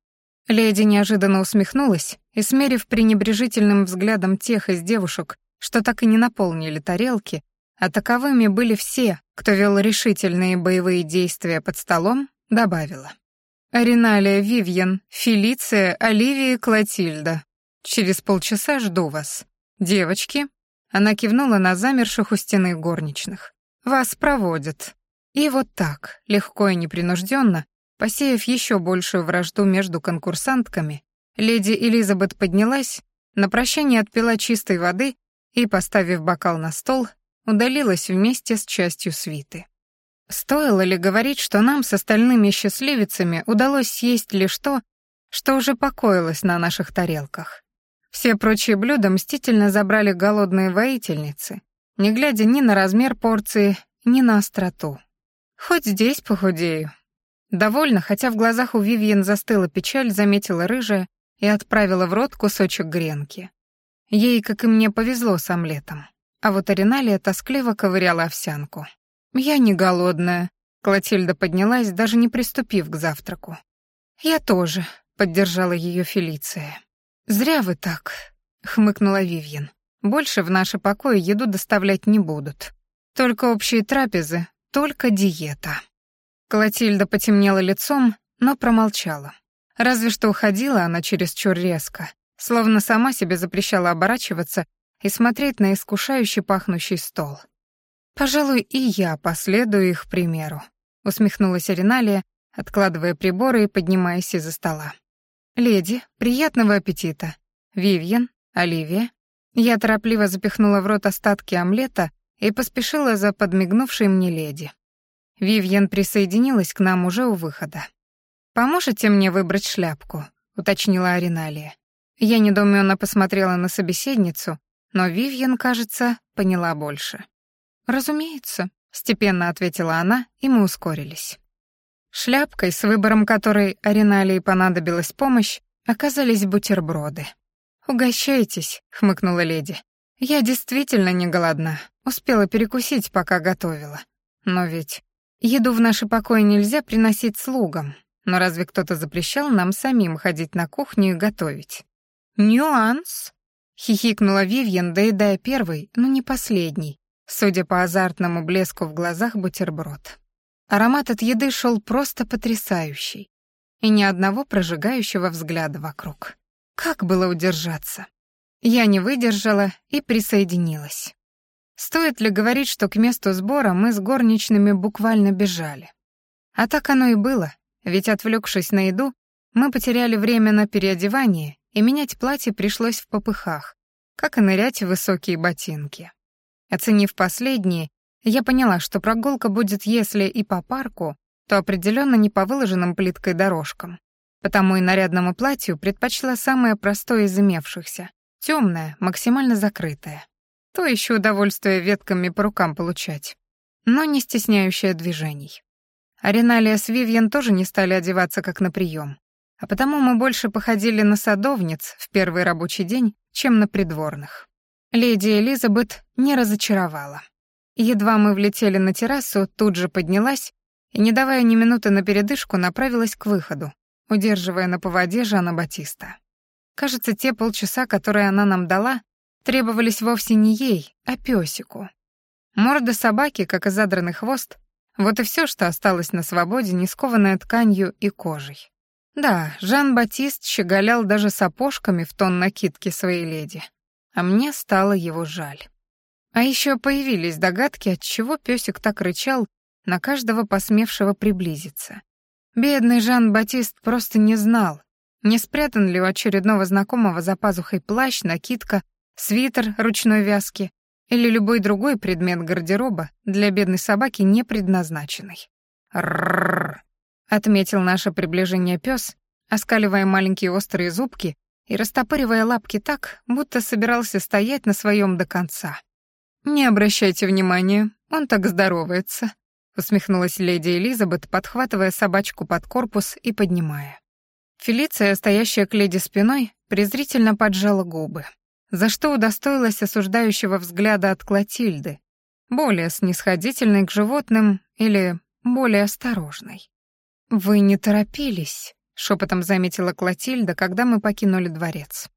[SPEAKER 1] Леди неожиданно усмехнулась и, смерив пренебрежительным взглядом тех из девушек, что так и не наполнили тарелки, а таковыми были все, кто вел решительные боевые действия под столом, добавила. «Ариналия, Вивьен, Фелиция, Оливия и Клотильда. Через полчаса жду вас. Девочки». Она кивнула на замерших у стены горничных. «Вас проводят». И вот так, легко и непринужденно, посеяв еще большую вражду между конкурсантками, леди Элизабет поднялась, на прощание отпила чистой воды и, поставив бокал на стол, удалилась вместе с частью свиты. Стоило ли говорить, что нам с остальными счастливицами удалось съесть лишь то, что уже покоилось на наших тарелках? Все прочие блюда мстительно забрали голодные воительницы, не глядя ни на размер порции, ни на остроту. Хоть здесь похудею. Довольно, хотя в глазах у Вивьен застыла печаль, заметила рыжая и отправила в рот кусочек гренки. Ей, как и мне, повезло с омлетом. А вот Ариналия тоскливо ковыряла овсянку. «Я не голодная», — Клотильда поднялась, даже не приступив к завтраку. «Я тоже», — поддержала ее Фелиция. «Зря вы так», — хмыкнула Вивьен. «Больше в наши покои еду доставлять не будут. Только общие трапезы, только диета». Клотильда потемнела лицом, но промолчала. Разве что уходила она чересчур резко, словно сама себе запрещала оборачиваться и смотреть на искушающий пахнущий стол. «Пожалуй, и я последую их примеру», — усмехнулась Ариналия, откладывая приборы и поднимаясь из-за стола. «Леди, приятного аппетита. Вивьен, Оливия». Я торопливо запихнула в рот остатки омлета и поспешила за подмигнувшей мне леди. Вивьен присоединилась к нам уже у выхода. «Поможете мне выбрать шляпку?» — уточнила Ариналия. Я недоуменно посмотрела на собеседницу, но Вивьен, кажется, поняла больше. «Разумеется», — степенно ответила она, и мы ускорились. Шляпкой, с выбором которой Ариналии понадобилась помощь, оказались бутерброды. «Угощайтесь», — хмыкнула леди. «Я действительно не голодна, успела перекусить, пока готовила. Но ведь еду в наши покои нельзя приносить слугам, но разве кто-то запрещал нам самим ходить на кухню и готовить? «Нюанс», — хихикнула Вивьен, доедая первый, но не последний, судя по азартному блеску в глазах бутерброд. Аромат от еды шел просто потрясающий, и ни одного прожигающего взгляда вокруг. Как было удержаться? Я не выдержала и присоединилась. Стоит ли говорить, что к месту сбора мы с горничными буквально бежали? А так оно и было, ведь, отвлекшись на еду, мы потеряли время на переодевание, и менять платье пришлось в попыхах, как и нырять в высокие ботинки. Оценив последние, я поняла, что прогулка будет, если и по парку, то определенно не по выложенным плиткой дорожкам. Потому и нарядному платью предпочла самое простое из имевшихся, темное, максимально закрытое. То еще удовольствие ветками по рукам получать, но не стесняющее движений. Ариналия с Вивьен тоже не стали одеваться как на прием, а потому мы больше походили на садовниц в первый рабочий день, чем на придворных. Леди Элизабет не разочаровала. Едва мы влетели на террасу, тут же поднялась и, не давая ни минуты на передышку, направилась к выходу, удерживая на поводе Жана Батиста. Кажется, те полчаса, которые она нам дала, требовались вовсе не ей, а пёсику. Морда собаки, как и задранный хвост, вот и все, что осталось на свободе, не скованное тканью и кожей. Да, Жан-Батист щеголял даже сапожками в тон накидки своей леди, а мне стало его жаль. А еще появились догадки, от чего песик так рычал на каждого посмевшего приблизиться. Бедный Жан-Батист просто не знал, не спрятан ли у очередного знакомого за пазухой плащ, накидка, свитер ручной вязки или любой другой предмет гардероба для бедной собаки не предназначенный. «Ррррр», — отметил наше приближение пес, оскаливая маленькие острые зубки и растопыривая лапки так, будто собирался стоять на своем до конца. «Не обращайте внимания, он так здоровается», — усмехнулась леди Элизабет, подхватывая собачку под корпус и поднимая. Фелиция, стоящая к леди спиной, презрительно поджала губы, за что удостоилась осуждающего взгляда от Клотильды, более снисходительной к животным или более осторожной. «Вы не торопились», — шепотом заметила Клотильда, когда мы покинули дворец.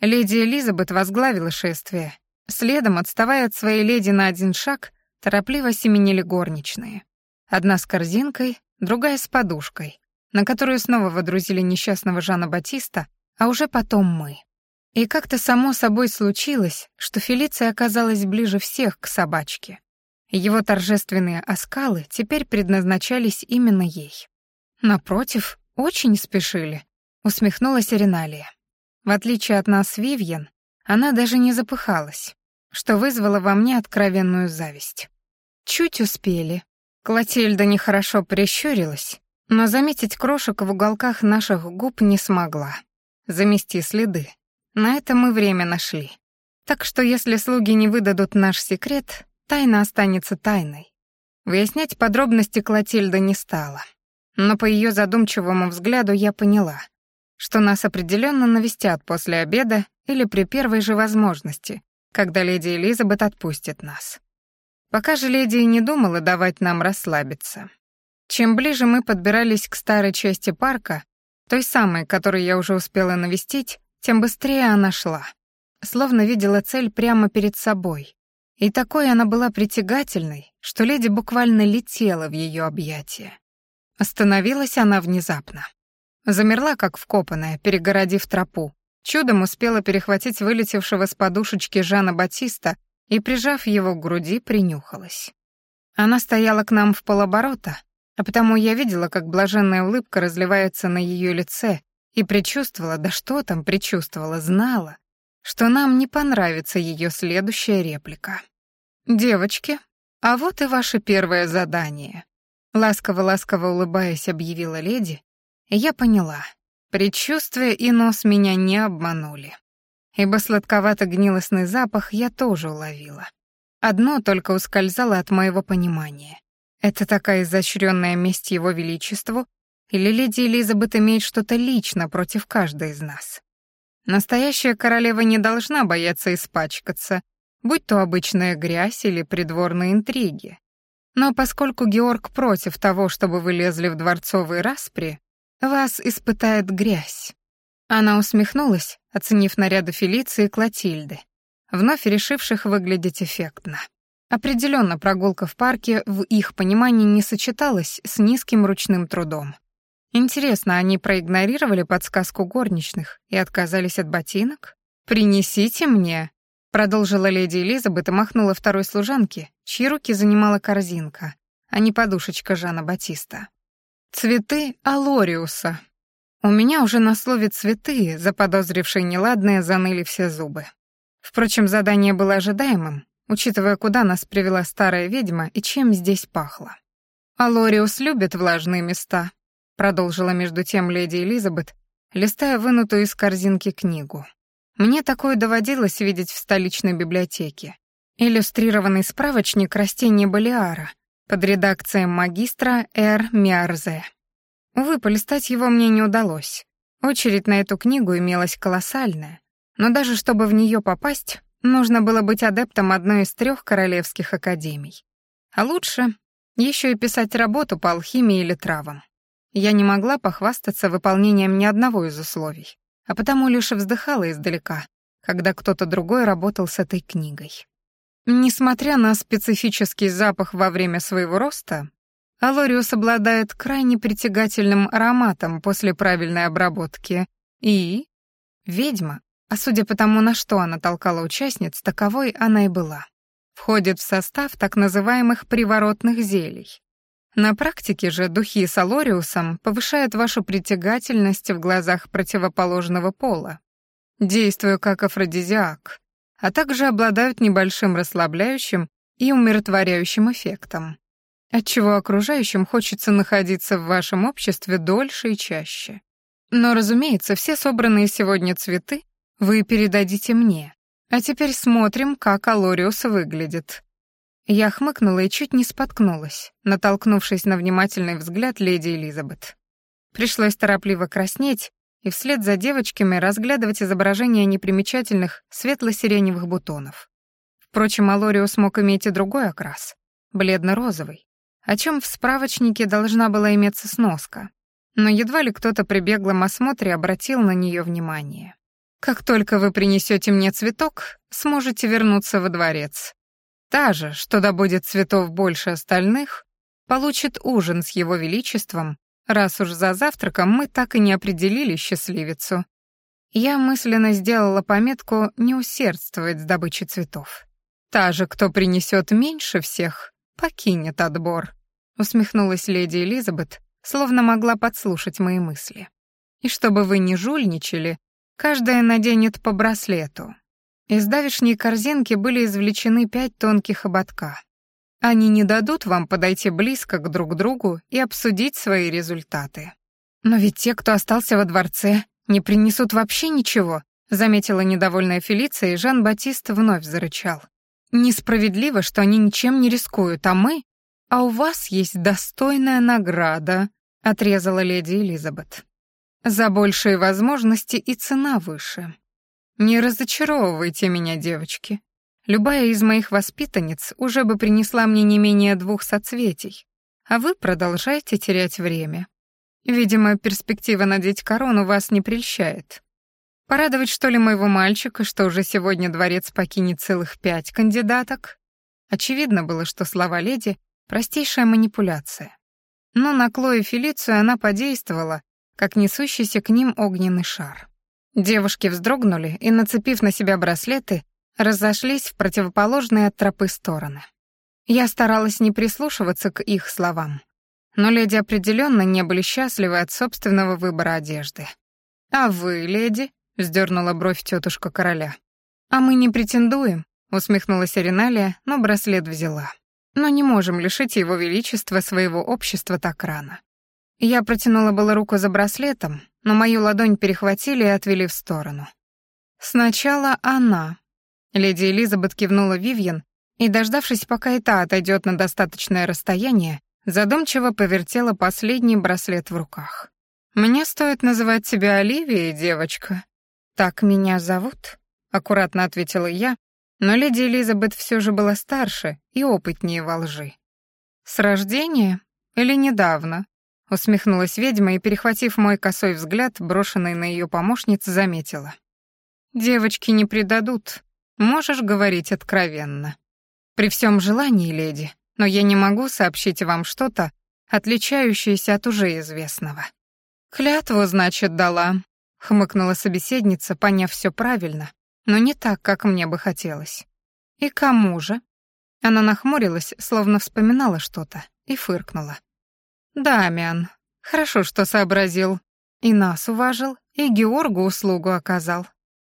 [SPEAKER 1] Леди Элизабет возглавила шествие, Следом, отставая от своей леди на один шаг, торопливо семенили горничные. Одна с корзинкой, другая с подушкой, на которую снова водрузили несчастного Жана Батиста, а уже потом мы. И как-то само собой случилось, что Фелиция оказалась ближе всех к собачке. Его торжественные оскалы теперь предназначались именно ей. Напротив, очень спешили, усмехнулась Реналия. В отличие от нас Вивьен, она даже не запыхалась, что вызвало во мне откровенную зависть. Чуть успели. Клотильда нехорошо прищурилась, но заметить крошек в уголках наших губ не смогла. Замести следы. На это мы время нашли. Так что если слуги не выдадут наш секрет, тайна останется тайной. Выяснять подробности Клотильда не стала. Но по ее задумчивому взгляду я поняла, что нас определенно навестят после обеда или при первой же возможности, когда леди Элизабет отпустит нас. Пока же леди и не думала давать нам расслабиться. Чем ближе мы подбирались к старой части парка, той самой, которую я уже успела навестить, тем быстрее она шла. Словно видела цель прямо перед собой. И такой она была притягательной, что леди буквально летела в ее объятия. Остановилась она внезапно. Замерла, как вкопанная, перегородив тропу. Чудом успела перехватить вылетевшего с подушечки Жана Батиста и, прижав его к груди, принюхалась. Она стояла к нам в полоборота, а потому я видела, как блаженная улыбка разливается на ее лице, и предчувствовала, да что там предчувствовала, знала, что нам не понравится ее следующая реплика. «Девочки, а вот и ваше первое задание», — ласково-ласково улыбаясь, объявила леди, я поняла, предчувствие и нос меня не обманули. Ибо сладковато-гнилостный запах я тоже уловила. Одно только ускользало от моего понимания. Это такая изощренная месть его величеству, или леди Элизабет имеет что-то лично против каждой из нас? Настоящая королева не должна бояться испачкаться, будь то обычная грязь или придворные интриги. Но поскольку Георг против того, чтобы вы лезли в дворцовые распри, вас испытает грязь. Она усмехнулась, оценив наряды Фелиции и Клотильды, вновь решивших выглядеть эффектно. Определенно прогулка в парке в их понимании не сочеталась с низким ручным трудом. Интересно, они проигнорировали подсказку горничных и отказались от ботинок? «Принесите мне», — продолжила леди Элизабет и махнула второй служанке, чьи руки занимала корзинка, а не подушечка Жана Батиста. «Цветы Алориуса». У меня уже на слове «цветы», заподозрившие неладное, заныли все зубы. Впрочем, задание было ожидаемым, учитывая, куда нас привела старая ведьма и чем здесь пахло. «Алориус любит влажные места», — продолжила между тем леди Элизабет, листая вынутую из корзинки книгу. «Мне такое доводилось видеть в столичной библиотеке. Иллюстрированный справочник растений Балиара под редакцией магистра Р. Миарзе. Увы, полистать его мне не удалось. Очередь на эту книгу имелась колоссальная, но даже чтобы в нее попасть, Нужно было быть адептом одной из трех королевских академий. А лучше еще и писать работу по алхимии или травам. Я не могла похвастаться выполнением ни одного из условий, а потому лишь вздыхала издалека, когда кто-то другой работал с этой книгой. Несмотря на специфический запах во время своего роста, Алориус обладает крайне притягательным ароматом после правильной обработки и... Ведьма, а судя по тому, на что она толкала участниц, таковой она и была. Входит в состав так называемых приворотных зелий. На практике же духи с алориусом повышают вашу притягательность в глазах противоположного пола, действуя как афродизиак, а также обладают небольшим расслабляющим и умиротворяющим эффектом, отчего окружающим хочется находиться в вашем обществе дольше и чаще. Но, разумеется, все собранные сегодня цветы вы передадите мне. А теперь смотрим, как Алориус выглядит». Я хмыкнула и чуть не споткнулась, натолкнувшись на внимательный взгляд леди Элизабет. Пришлось торопливо краснеть и вслед за девочками разглядывать изображения непримечательных светло-сиреневых бутонов. Впрочем, Алориус мог иметь и другой окрас — бледно-розовый, о чем в справочнике должна была иметься сноска, но едва ли кто-то при беглом осмотре обратил на нее внимание. Как только вы принесете мне цветок, сможете вернуться во дворец. Та же, что добудет цветов больше остальных, получит ужин с его величеством, раз уж за завтраком мы так и не определили счастливицу. Я мысленно сделала пометку не усердствовать с добычей цветов. Та же, кто принесет меньше всех, покинет отбор», — усмехнулась леди Элизабет, словно могла подслушать мои мысли. «И чтобы вы не жульничали, каждая наденет по браслету». Из давишней корзинки были извлечены пять тонких ободка. Они не дадут вам подойти близко к друг другу и обсудить свои результаты. Но ведь те, кто остался во дворце, не принесут вообще ничего, заметила недовольная Фелиция, и Жан-Батист вновь зарычал. Несправедливо, что они ничем не рискуют, а мы... А у вас есть достойная награда, отрезала леди Элизабет. За большие возможности и цена выше. Не разочаровывайте меня, девочки. Любая из моих воспитанниц уже бы принесла мне не менее двух соцветий, а вы продолжаете терять время. Видимо, перспектива надеть корону вас не прельщает. Порадовать, что ли, моего мальчика, что уже сегодня дворец покинет целых пять кандидаток? Очевидно было, что слова леди — простейшая манипуляция. Но на Кло и Фелицию она подействовала, как несущийся к ним огненный шар. Девушки вздрогнули и, нацепив на себя браслеты, разошлись в противоположные от тропы стороны. Я старалась не прислушиваться к их словам, но леди определенно не были счастливы от собственного выбора одежды. «А вы, леди?» — вздернула бровь тетушка короля. «А мы не претендуем», — усмехнулась Ариналия, но браслет взяла. «Но не можем лишить его величества своего общества так рано». Я протянула было руку за браслетом, но мою ладонь перехватили и отвели в сторону. Сначала она. Леди Элизабет кивнула Вивьен и, дождавшись, пока и та отойдет на достаточное расстояние, задумчиво повертела последний браслет в руках. «Мне стоит называть тебя Оливией, девочка?» «Так меня зовут?» — аккуратно ответила я, но леди Элизабет все же была старше и опытнее во лжи. «С рождения или недавно?» — усмехнулась ведьма и, перехватив мой косой взгляд, брошенный на ее помощниц, заметила. «Девочки не предадут. Можешь говорить откровенно. При всем желании, леди, но я не могу сообщить вам что-то, отличающееся от уже известного». «Клятву, значит, дала», — хмыкнула собеседница, поняв все правильно, но не так, как мне бы хотелось. «И кому же?» Она нахмурилась, словно вспоминала что-то, и фыркнула. «Дамиан, хорошо, что сообразил. И нас уважил, и Георгу услугу оказал.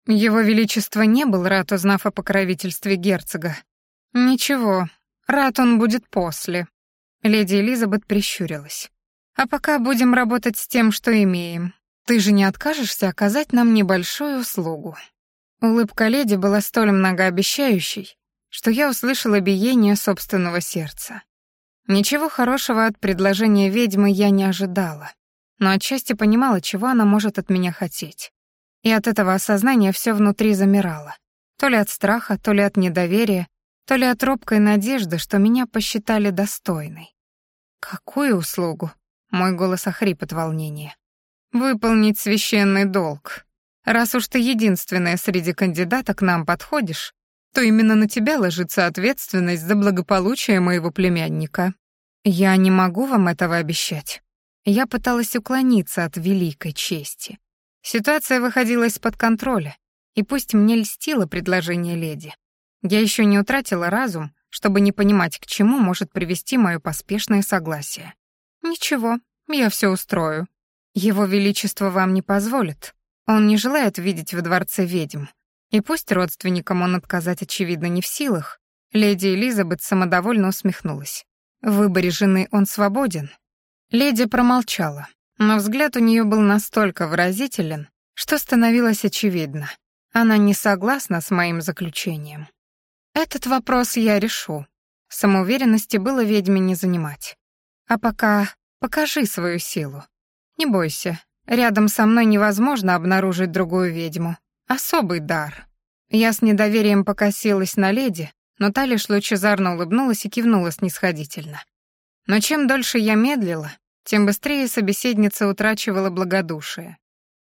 [SPEAKER 1] Его Величество не был рад, узнав о покровительстве герцога. Ничего, рад он будет после». Леди Элизабет прищурилась. А пока будем работать с тем, что имеем. Ты же не откажешься оказать нам небольшую услугу». Улыбка леди была столь многообещающей, что я услышала биение собственного сердца. Ничего хорошего от предложения ведьмы я не ожидала, но отчасти понимала, чего она может от меня хотеть. И от этого осознания все внутри замирало. То ли от страха, то ли от недоверия, то ли от робкой надежды, что меня посчитали достойной. «Какую услугу?» Мой голос охрип от волнения. «Выполнить священный долг. Раз уж ты единственная среди кандидаток нам подходишь, то именно на тебя ложится ответственность за благополучие моего племянника. Я не могу вам этого обещать. Я пыталась уклониться от великой чести. Ситуация выходила из-под контроля, и пусть мне льстило предложение леди, я еще не утратила разум, чтобы не понимать, к чему может привести мое поспешное согласие. «Ничего, я все устрою. Его Величество вам не позволит. Он не желает видеть во дворце ведьм. И пусть родственникам он отказать очевидно не в силах, леди Элизабет самодовольно усмехнулась. В выборе жены он свободен. Леди промолчала, но взгляд у нее был настолько выразителен, что становилось очевидно. Она не согласна с моим заключением. Этот вопрос я решу. Самоуверенности было ведьме не занимать. А пока покажи свою силу. Не бойся, рядом со мной невозможно обнаружить другую ведьму. Особый дар. Я с недоверием покосилась на леди, но та лишь лучезарно улыбнулась и кивнула снисходительно. Но чем дольше я медлила, тем быстрее собеседница утрачивала благодушие.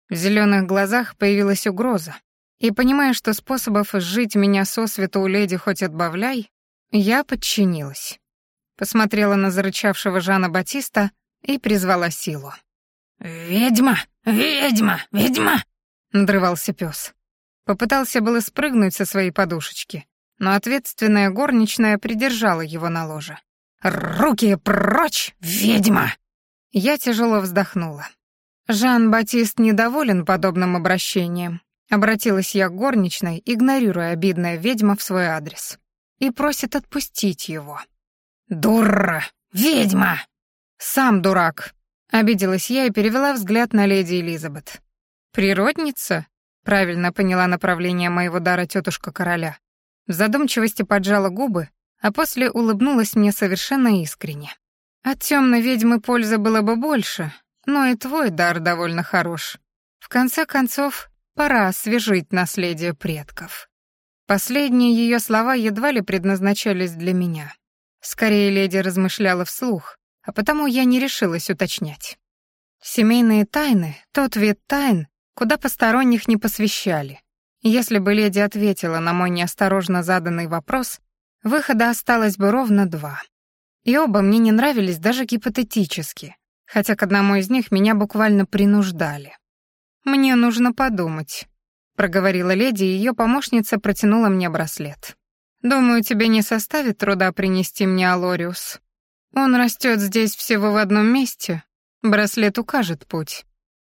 [SPEAKER 1] В зеленых глазах появилась угроза, и, понимая, что способов сжить меня сосвету у леди хоть отбавляй, я подчинилась посмотрела на зарычавшего Жана Батиста и призвала силу. «Ведьма! Ведьма! Ведьма!» — надрывался пес. Попытался было спрыгнуть со своей подушечки, но ответственная горничная придержала его на ложе. «Руки прочь, ведьма!» Я тяжело вздохнула. Жан-Батист недоволен подобным обращением. Обратилась я к горничной, игнорируя обидное ведьма в свой адрес. И просит отпустить его. «Дура! Ведьма!» «Сам дурак!» — обиделась я и перевела взгляд на леди Элизабет. «Природница?» — правильно поняла направление моего дара тетушка короля. В задумчивости поджала губы, а после улыбнулась мне совершенно искренне. От темной ведьмы пользы было бы больше, но и твой дар довольно хорош. В конце концов, пора освежить наследие предков. Последние ее слова едва ли предназначались для меня. Скорее, леди размышляла вслух, а потому я не решилась уточнять. Семейные тайны — тот вид тайн, куда посторонних не посвящали. Если бы леди ответила на мой неосторожно заданный вопрос, выхода осталось бы ровно два. И оба мне не нравились даже гипотетически, хотя к одному из них меня буквально принуждали. «Мне нужно подумать», — проговорила леди, и ее помощница протянула мне браслет. «Думаю, тебе не составит труда принести мне Алориус. Он растет здесь всего в одном месте. Браслет укажет путь.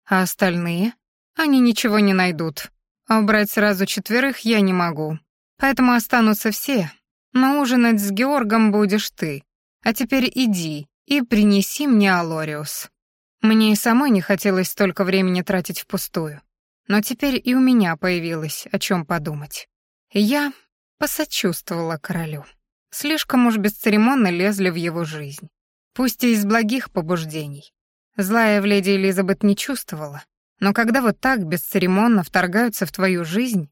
[SPEAKER 1] А остальные? Они ничего не найдут. А убрать сразу четверых я не могу. Поэтому останутся все. Но ужинать с Георгом будешь ты. А теперь иди и принеси мне Алориус. Мне и самой не хотелось столько времени тратить впустую. Но теперь и у меня появилось о чем подумать. Я посочувствовала королю. Слишком уж бесцеремонно лезли в его жизнь. Пусть и из благих побуждений. Злая в леди Элизабет не чувствовала, но когда вот так бесцеремонно вторгаются в твою жизнь,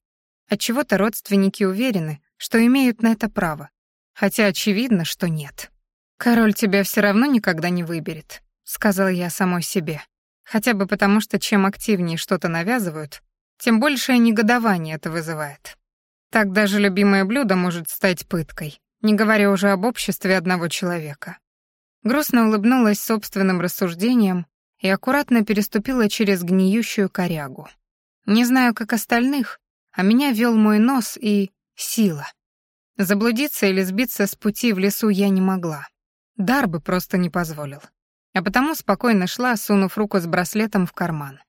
[SPEAKER 1] отчего-то родственники уверены, что имеют на это право, хотя очевидно, что нет. «Король тебя все равно никогда не выберет», — сказал я самой себе. Хотя бы потому, что чем активнее что-то навязывают, тем большее негодование это вызывает. Так даже любимое блюдо может стать пыткой, не говоря уже об обществе одного человека. Грустно улыбнулась собственным рассуждением и аккуратно переступила через гниющую корягу. Не знаю, как остальных, а меня вел мой нос и сила. Заблудиться или сбиться с пути в лесу я не могла. Дар бы просто не позволил. А потому спокойно шла, сунув руку с браслетом в карман.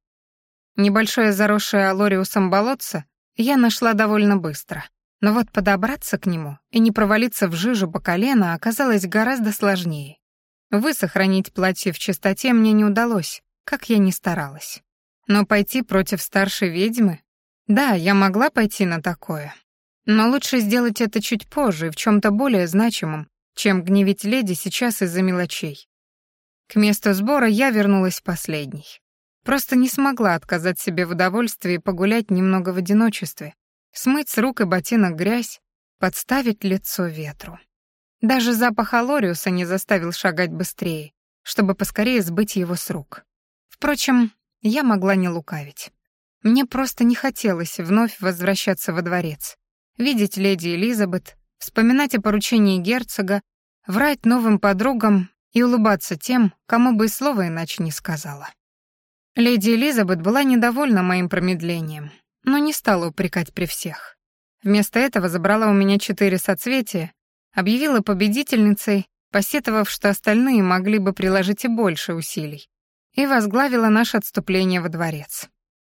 [SPEAKER 1] Небольшое заросшее алориусом болотце я нашла довольно быстро. Но вот подобраться к нему и не провалиться в жижу по колено оказалось гораздо сложнее. Вы сохранить платье в чистоте мне не удалось, как я ни старалась. Но пойти против старшей ведьмы? Да, я могла пойти на такое. Но лучше сделать это чуть позже в чем то более значимом, чем гневить леди сейчас из-за мелочей. К месту сбора я вернулась последней. Просто не смогла отказать себе в удовольствии погулять немного в одиночестве, смыть с рук и ботинок грязь, подставить лицо ветру. Даже запах алориуса не заставил шагать быстрее, чтобы поскорее сбыть его с рук. Впрочем, я могла не лукавить. Мне просто не хотелось вновь возвращаться во дворец, видеть леди Элизабет, вспоминать о поручении герцога, врать новым подругам и улыбаться тем, кому бы и слова иначе не сказала. Леди Элизабет была недовольна моим промедлением, но не стала упрекать при всех. Вместо этого забрала у меня четыре соцветия, объявила победительницей, посетовав, что остальные могли бы приложить и больше усилий, и возглавила наше отступление во дворец.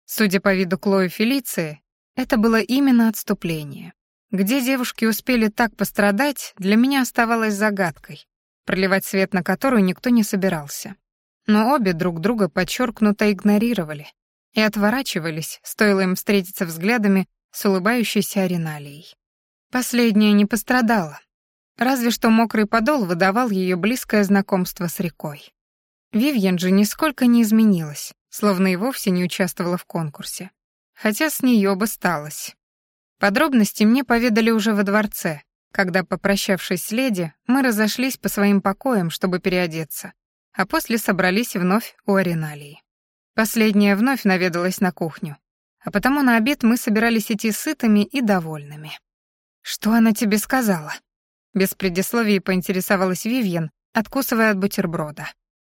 [SPEAKER 1] Судя по виду Клои Фелиции, это было именно отступление. Где девушки успели так пострадать, для меня оставалось загадкой, проливать свет на которую никто не собирался. Но обе друг друга подчеркнуто игнорировали, и отворачивались, стоило им встретиться взглядами с улыбающейся Ариналией. Последняя не пострадала, разве что мокрый подол выдавал ее близкое знакомство с рекой. Вивьен же нисколько не изменилась, словно и вовсе не участвовала в конкурсе. Хотя с нее бы сталось. Подробности мне поведали уже во дворце, когда, попрощавшись с леди, мы разошлись по своим покоям, чтобы переодеться, а после собрались вновь у Ариналии. Последняя вновь наведалась на кухню, а потому на обед мы собирались идти сытыми и довольными. «Что она тебе сказала?» Без предисловий поинтересовалась Вивьен, откусывая от бутерброда.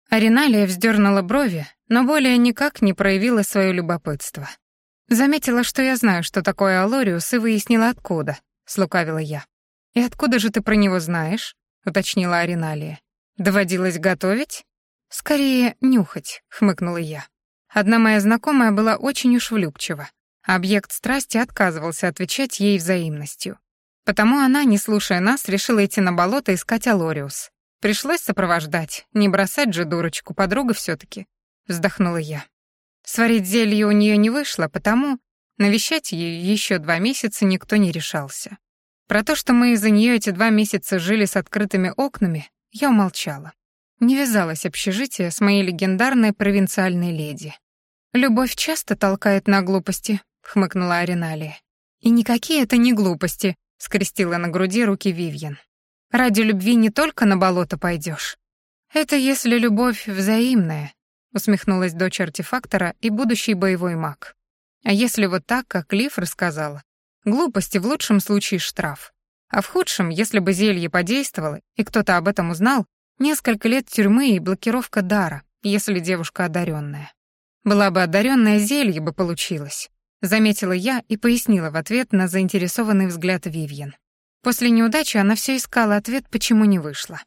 [SPEAKER 1] Ариналия вздернула брови, но более никак не проявила свое любопытство. «Заметила, что я знаю, что такое Алориус, и выяснила, откуда», — слукавила я. «И откуда же ты про него знаешь?» — уточнила Ариналия. «Доводилось готовить?» «Скорее, нюхать», — хмыкнула я. Одна моя знакомая была очень уж влюбчива. Объект страсти отказывался отвечать ей взаимностью. Потому она, не слушая нас, решила идти на болото искать Алориус. Пришлось сопровождать, не бросать же дурочку, подруга все таки Вздохнула я. Сварить зелье у нее не вышло, потому навещать ее еще два месяца никто не решался. Про то, что мы из-за нее эти два месяца жили с открытыми окнами, я умолчала. Не вязалось общежитие с моей легендарной провинциальной леди. «Любовь часто толкает на глупости», — хмыкнула Ариналия. «И никакие это не глупости», — скрестила на груди руки Вивьен. «Ради любви не только на болото пойдешь. Это если любовь взаимная», — усмехнулась дочь артефактора и будущий боевой маг. «А если вот так, как Лив рассказала? Глупости в лучшем случае штраф. А в худшем, если бы зелье подействовало, и кто-то об этом узнал, несколько лет тюрьмы и блокировка дара, если девушка одаренная. Была бы одаренная, зелье бы получилось. Заметила я и пояснила в ответ на заинтересованный взгляд Вивьен. После неудачи она все искала ответ, почему не вышло.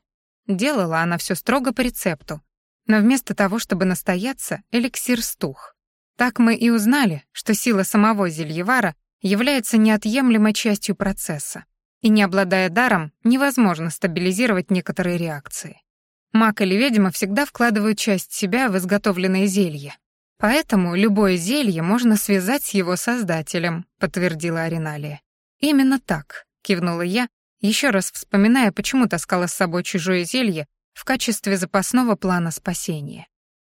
[SPEAKER 1] Делала она все строго по рецепту, но вместо того, чтобы настояться, эликсир стух. Так мы и узнали, что сила самого зельевара является неотъемлемой частью процесса, и не обладая даром, невозможно стабилизировать некоторые реакции. Маг или ведьма всегда вкладывают часть себя в изготовленное зелье. Поэтому любое зелье можно связать с его создателем, подтвердила Ариналия. Именно так, кивнула я, еще раз вспоминая, почему таскала с собой чужое зелье в качестве запасного плана спасения.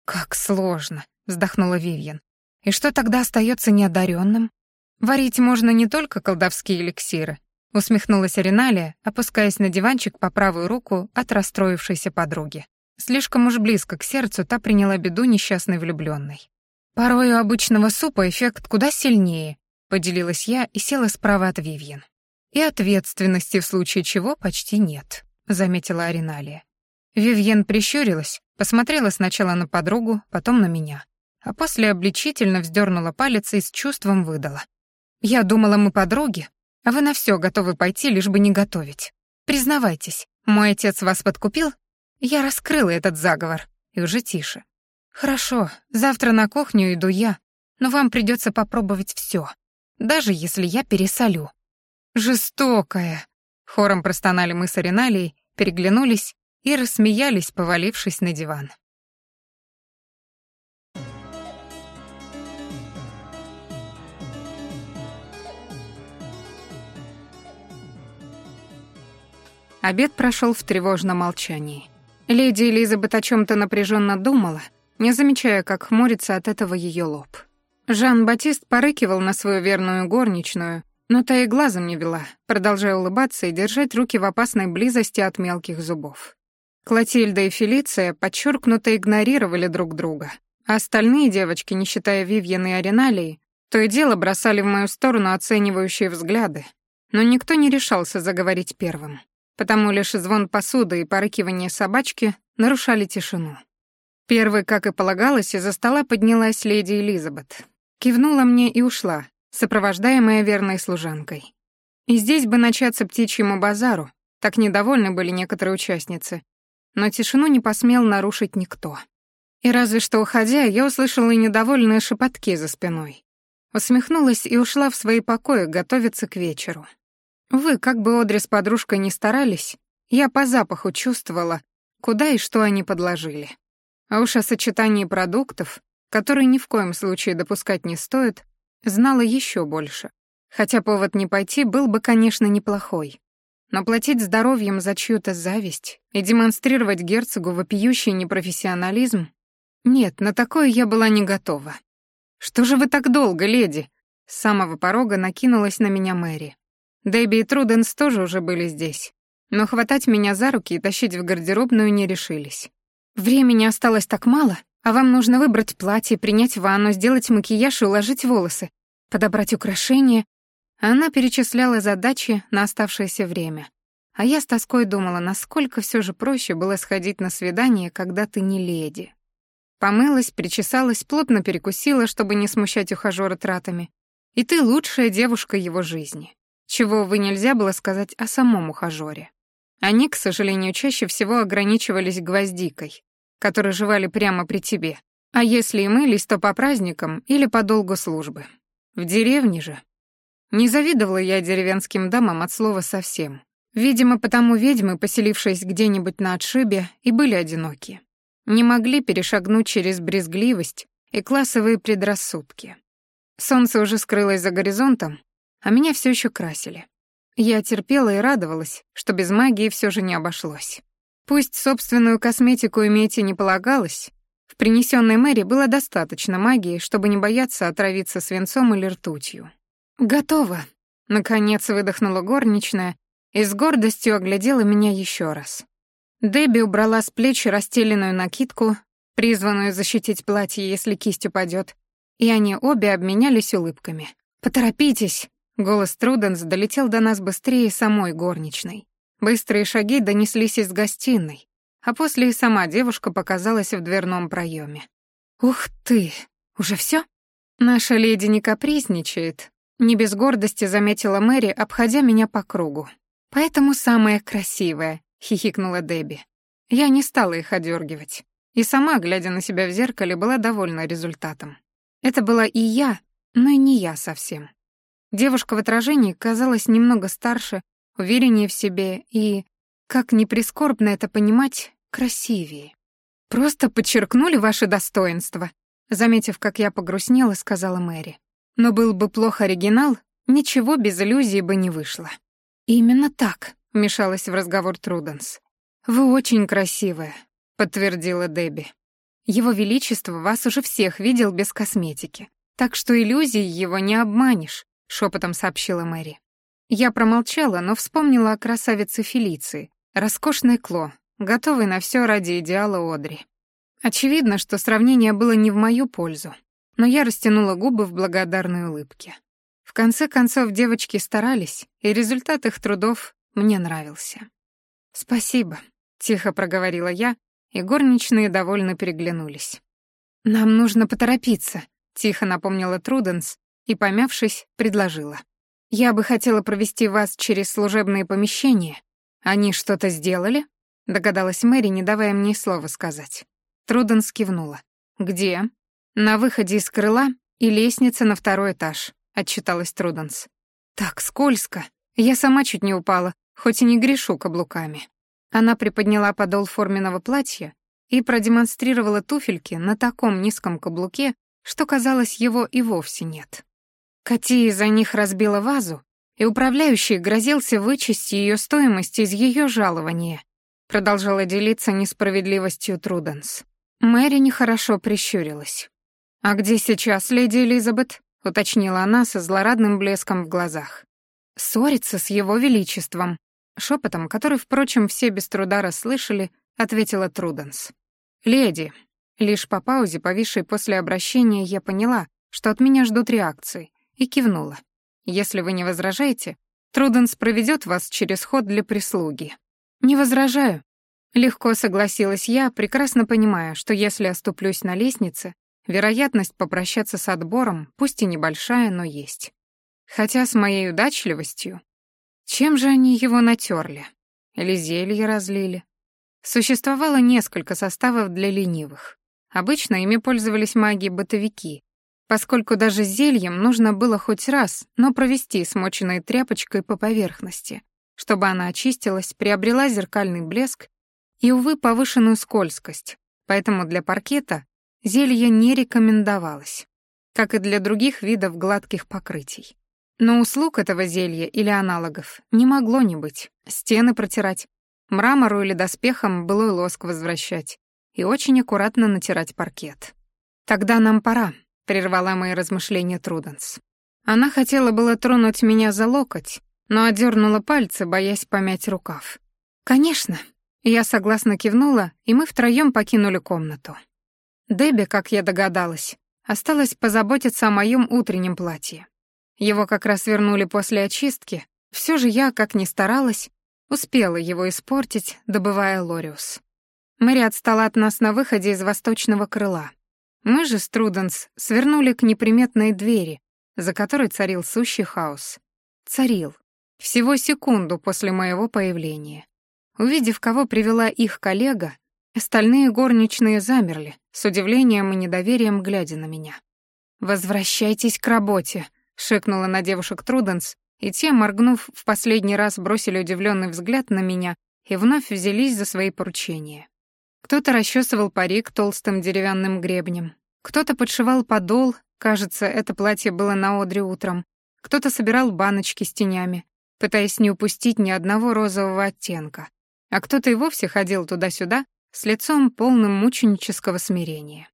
[SPEAKER 1] «Как сложно», — вздохнула Вивьен. «И что тогда остается неодаренным? Варить можно не только колдовские эликсиры», — усмехнулась Ариналия, опускаясь на диванчик по правую руку от расстроившейся подруги. Слишком уж близко к сердцу та приняла беду несчастной влюбленной. «Порой у обычного супа эффект куда сильнее», — поделилась я и села справа от Вивьен. «И ответственности в случае чего почти нет», — заметила Ариналия. Вивьен прищурилась, посмотрела сначала на подругу, потом на меня, а после обличительно вздернула палец и с чувством выдала. «Я думала, мы подруги, а вы на все готовы пойти, лишь бы не готовить. Признавайтесь, мой отец вас подкупил? Я раскрыла этот заговор, и уже тише. Хорошо, завтра на кухню иду я, но вам придется попробовать все, даже если я пересолю». «Жестокая!» — хором простонали мы с Ариналией, переглянулись и рассмеялись, повалившись на диван. Обед прошел в тревожном молчании. Леди Элизабет о чем то напряженно думала, не замечая, как хмурится от этого ее лоб. Жан-Батист порыкивал на свою верную горничную, но та и глазом не вела, продолжая улыбаться и держать руки в опасной близости от мелких зубов. Клотильда и Фелиция подчеркнуто игнорировали друг друга, а остальные девочки, не считая Вивьен и Ариналии, то и дело бросали в мою сторону оценивающие взгляды, но никто не решался заговорить первым, потому лишь звон посуды и порыкивание собачки нарушали тишину. Первой, как и полагалось, из-за стола поднялась леди Элизабет. Кивнула мне и ушла, сопровождаемая верной служанкой. И здесь бы начаться птичьему базару, так недовольны были некоторые участницы, но тишину не посмел нарушить никто. И разве что уходя, я услышала и недовольные шепотки за спиной. Усмехнулась и ушла в свои покои готовиться к вечеру. Вы, как бы Одри с подружкой не старались, я по запаху чувствовала, куда и что они подложили. А уж о сочетании продуктов, которые ни в коем случае допускать не стоит, знала еще больше. Хотя повод не пойти был бы, конечно, неплохой. Но платить здоровьем за чью-то зависть и демонстрировать герцогу вопиющий непрофессионализм? Нет, на такое я была не готова. «Что же вы так долго, леди?» С самого порога накинулась на меня Мэри. Дебби и Труденс тоже уже были здесь, но хватать меня за руки и тащить в гардеробную не решились. «Времени осталось так мало, а вам нужно выбрать платье, принять ванну, сделать макияж и уложить волосы, подобрать украшения, она перечисляла задачи на оставшееся время. А я с тоской думала, насколько все же проще было сходить на свидание, когда ты не леди. Помылась, причесалась, плотно перекусила, чтобы не смущать ухажёра тратами. И ты лучшая девушка его жизни. Чего вы нельзя было сказать о самом ухажёре. Они, к сожалению, чаще всего ограничивались гвоздикой, которую жевали прямо при тебе. А если и мылись, то по праздникам или по долгу службы. В деревне же. Не завидовала я деревенским дамам от слова совсем. Видимо, потому ведьмы, поселившись где-нибудь на отшибе, и были одиноки. Не могли перешагнуть через брезгливость и классовые предрассудки. Солнце уже скрылось за горизонтом, а меня все еще красили. Я терпела и радовалась, что без магии все же не обошлось. Пусть собственную косметику иметь и не полагалось, в принесенной Мэри было достаточно магии, чтобы не бояться отравиться свинцом или ртутью. «Готово», — наконец выдохнула горничная и с гордостью оглядела меня еще раз. Дебби убрала с плеч расстеленную накидку, призванную защитить платье, если кисть упадет, и они обе обменялись улыбками. «Поторопитесь!» — голос Труденс долетел до нас быстрее самой горничной. Быстрые шаги донеслись из гостиной, а после и сама девушка показалась в дверном проеме. «Ух ты! Уже все? Наша леди не капризничает», — не без гордости заметила Мэри, обходя меня по кругу. «Поэтому самая красивая», — хихикнула Дебби. Я не стала их одергивать. И сама, глядя на себя в зеркале, была довольна результатом. Это была и я, но и не я совсем. Девушка в отражении казалась немного старше, увереннее в себе и, как ни прискорбно это понимать, красивее. «Просто подчеркнули ваше достоинство», заметив, как я погрустнела, сказала Мэри. «Но был бы плох оригинал, ничего без иллюзии бы не вышло». «Именно так», — вмешалась в разговор Труденс. «Вы очень красивая», — подтвердила Дебби. «Его Величество вас уже всех видел без косметики, так что иллюзии его не обманешь», — шепотом сообщила Мэри. Я промолчала, но вспомнила о красавице Фелиции, роскошной Кло, готовой на все ради идеала Одри. Очевидно, что сравнение было не в мою пользу, но я растянула губы в благодарной улыбке. В конце концов, девочки старались, и результат их трудов мне нравился. «Спасибо», — тихо проговорила я, и горничные довольно переглянулись. «Нам нужно поторопиться», — тихо напомнила Труденс и, помявшись, предложила. «Я бы хотела провести вас через служебные помещения. Они что-то сделали?» — догадалась Мэри, не давая мне слова сказать. Труденс кивнула. «Где?» «На выходе из крыла и лестница на второй этаж», — отчиталась Труденс. «Так скользко. Я сама чуть не упала, хоть и не грешу каблуками». Она приподняла подол форменного платья и продемонстрировала туфельки на таком низком каблуке, что, казалось, его и вовсе нет. Кати из-за них разбила вазу, и управляющий грозился вычесть ее стоимость из ее жалования, продолжала делиться несправедливостью Труденс. Мэри нехорошо прищурилась. «А где сейчас леди Элизабет?» — уточнила она со злорадным блеском в глазах. «Ссорится с его величеством», — шепотом, который, впрочем, все без труда расслышали, ответила Труденс. «Леди». Лишь по паузе, повисшей после обращения, я поняла, что от меня ждут реакции, и кивнула. «Если вы не возражаете, Труденс проведет вас через ход для прислуги». «Не возражаю». Легко согласилась я, прекрасно понимая, что если оступлюсь на лестнице, Вероятность попрощаться с отбором, пусть и небольшая, но есть. Хотя с моей удачливостью... Чем же они его натерли? Или зелье разлили? Существовало несколько составов для ленивых. Обычно ими пользовались маги-бытовики, поскольку даже зельем нужно было хоть раз, но провести смоченной тряпочкой по поверхности, чтобы она очистилась, приобрела зеркальный блеск и, увы, повышенную скользкость, поэтому для паркета Зелье не рекомендовалось, как и для других видов гладких покрытий. Но услуг этого зелья или аналогов не могло не быть. Стены протирать, мрамору или доспехам былой лоск возвращать и очень аккуратно натирать паркет. «Тогда нам пора», — прервала мои размышления Труденс. Она хотела было тронуть меня за локоть, но одернула пальцы, боясь помять рукав. «Конечно». Я согласно кивнула, и мы втроем покинули комнату. Дебби, как я догадалась, осталось позаботиться о моем утреннем платье. Его как раз вернули после очистки, все же я, как ни старалась, успела его испортить, добывая Лориус. Мэри отстала от нас на выходе из восточного крыла. Мы же с Труденс свернули к неприметной двери, за которой царил сущий хаос. Царил. Всего секунду после моего появления. Увидев, кого привела их коллега, остальные горничные замерли, с удивлением и недоверием глядя на меня. «Возвращайтесь к работе», — шикнула на девушек Труденс, и те, моргнув, в последний раз бросили удивленный взгляд на меня и вновь взялись за свои поручения. Кто-то расчесывал парик толстым деревянным гребнем, кто-то подшивал подол, кажется, это платье было на одре утром, кто-то собирал баночки с тенями, пытаясь не упустить ни одного розового оттенка, а кто-то и вовсе ходил туда-сюда с лицом полным мученического смирения.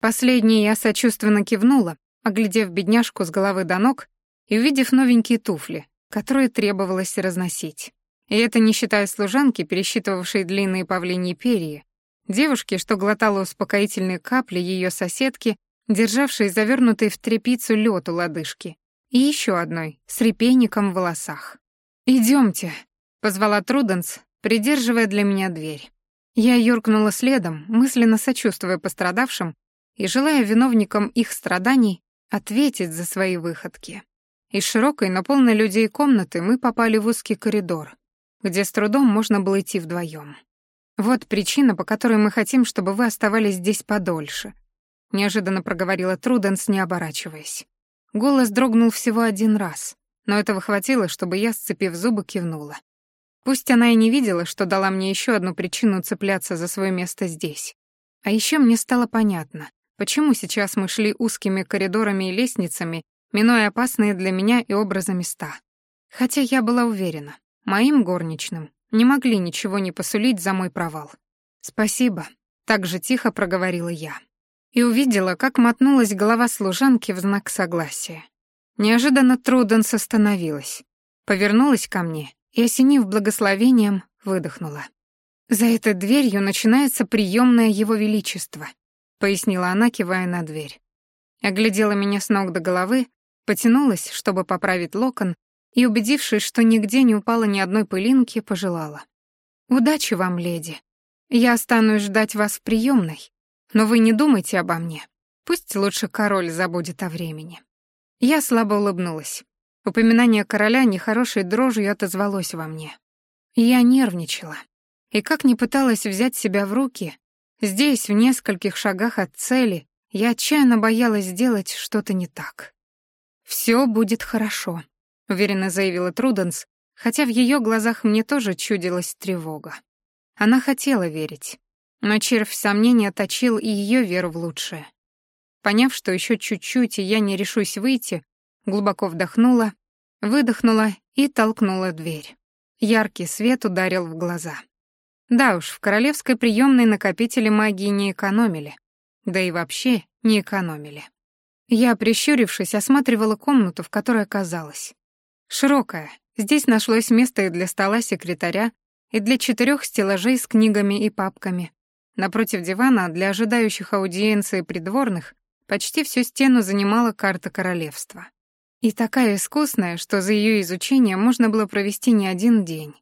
[SPEAKER 1] Последнее я сочувственно кивнула, оглядев бедняжку с головы до ног и увидев новенькие туфли, которые требовалось разносить. И это не считая служанки, пересчитывавшей длинные павлиньи перья, девушки, что глотала успокоительные капли ее соседки, державшей завернутый в тряпицу лед у лодыжки, и еще одной, с репейником в волосах. «Идемте», — позвала Труденс, придерживая для меня дверь. Я юркнула следом, мысленно сочувствуя пострадавшим и желая виновникам их страданий ответить за свои выходки. Из широкой, но полной людей комнаты мы попали в узкий коридор, где с трудом можно было идти вдвоем. Вот причина, по которой мы хотим, чтобы вы оставались здесь подольше, неожиданно проговорила Труденс, не оборачиваясь. Голос дрогнул всего один раз, но этого хватило, чтобы я, сцепив зубы, кивнула. Пусть она и не видела, что дала мне еще одну причину цепляться за свое место здесь. А еще мне стало понятно, почему сейчас мы шли узкими коридорами и лестницами, минуя опасные для меня и образа места. Хотя я была уверена, моим горничным не могли ничего не посулить за мой провал. «Спасибо», — так же тихо проговорила я. И увидела, как мотнулась голова служанки в знак согласия. Неожиданно Труденс остановилась, повернулась ко мне и, осенив благословением, выдохнула. «За этой дверью начинается приемное Его Величество», — пояснила она, кивая на дверь. Оглядела меня с ног до головы, потянулась, чтобы поправить локон, и, убедившись, что нигде не упало ни одной пылинки, пожелала. «Удачи вам, леди. Я останусь ждать вас в приемной, но вы не думайте обо мне. Пусть лучше король забудет о времени». Я слабо улыбнулась. Упоминание короля нехорошей дрожью отозвалось во мне. Я нервничала. И как ни пыталась взять себя в руки, здесь, в нескольких шагах от цели, я отчаянно боялась сделать что-то не так. «Все будет хорошо», — уверенно заявила Труденс, хотя в ее глазах мне тоже чудилась тревога. Она хотела верить, но червь сомнения точил и ее веру в лучшее. Поняв, что еще чуть-чуть, и я не решусь выйти, глубоко вдохнула, выдохнула и толкнула дверь. Яркий свет ударил в глаза. Да уж, в королевской приемной накопители магии не экономили. Да и вообще не экономили. Я, прищурившись, осматривала комнату, в которой оказалась. Широкая. Здесь нашлось место и для стола секретаря, и для четырех стеллажей с книгами и папками. Напротив дивана для ожидающих аудиенции придворных почти всю стену занимала карта королевства. И такая искусная, что за ее изучение можно было провести не один день.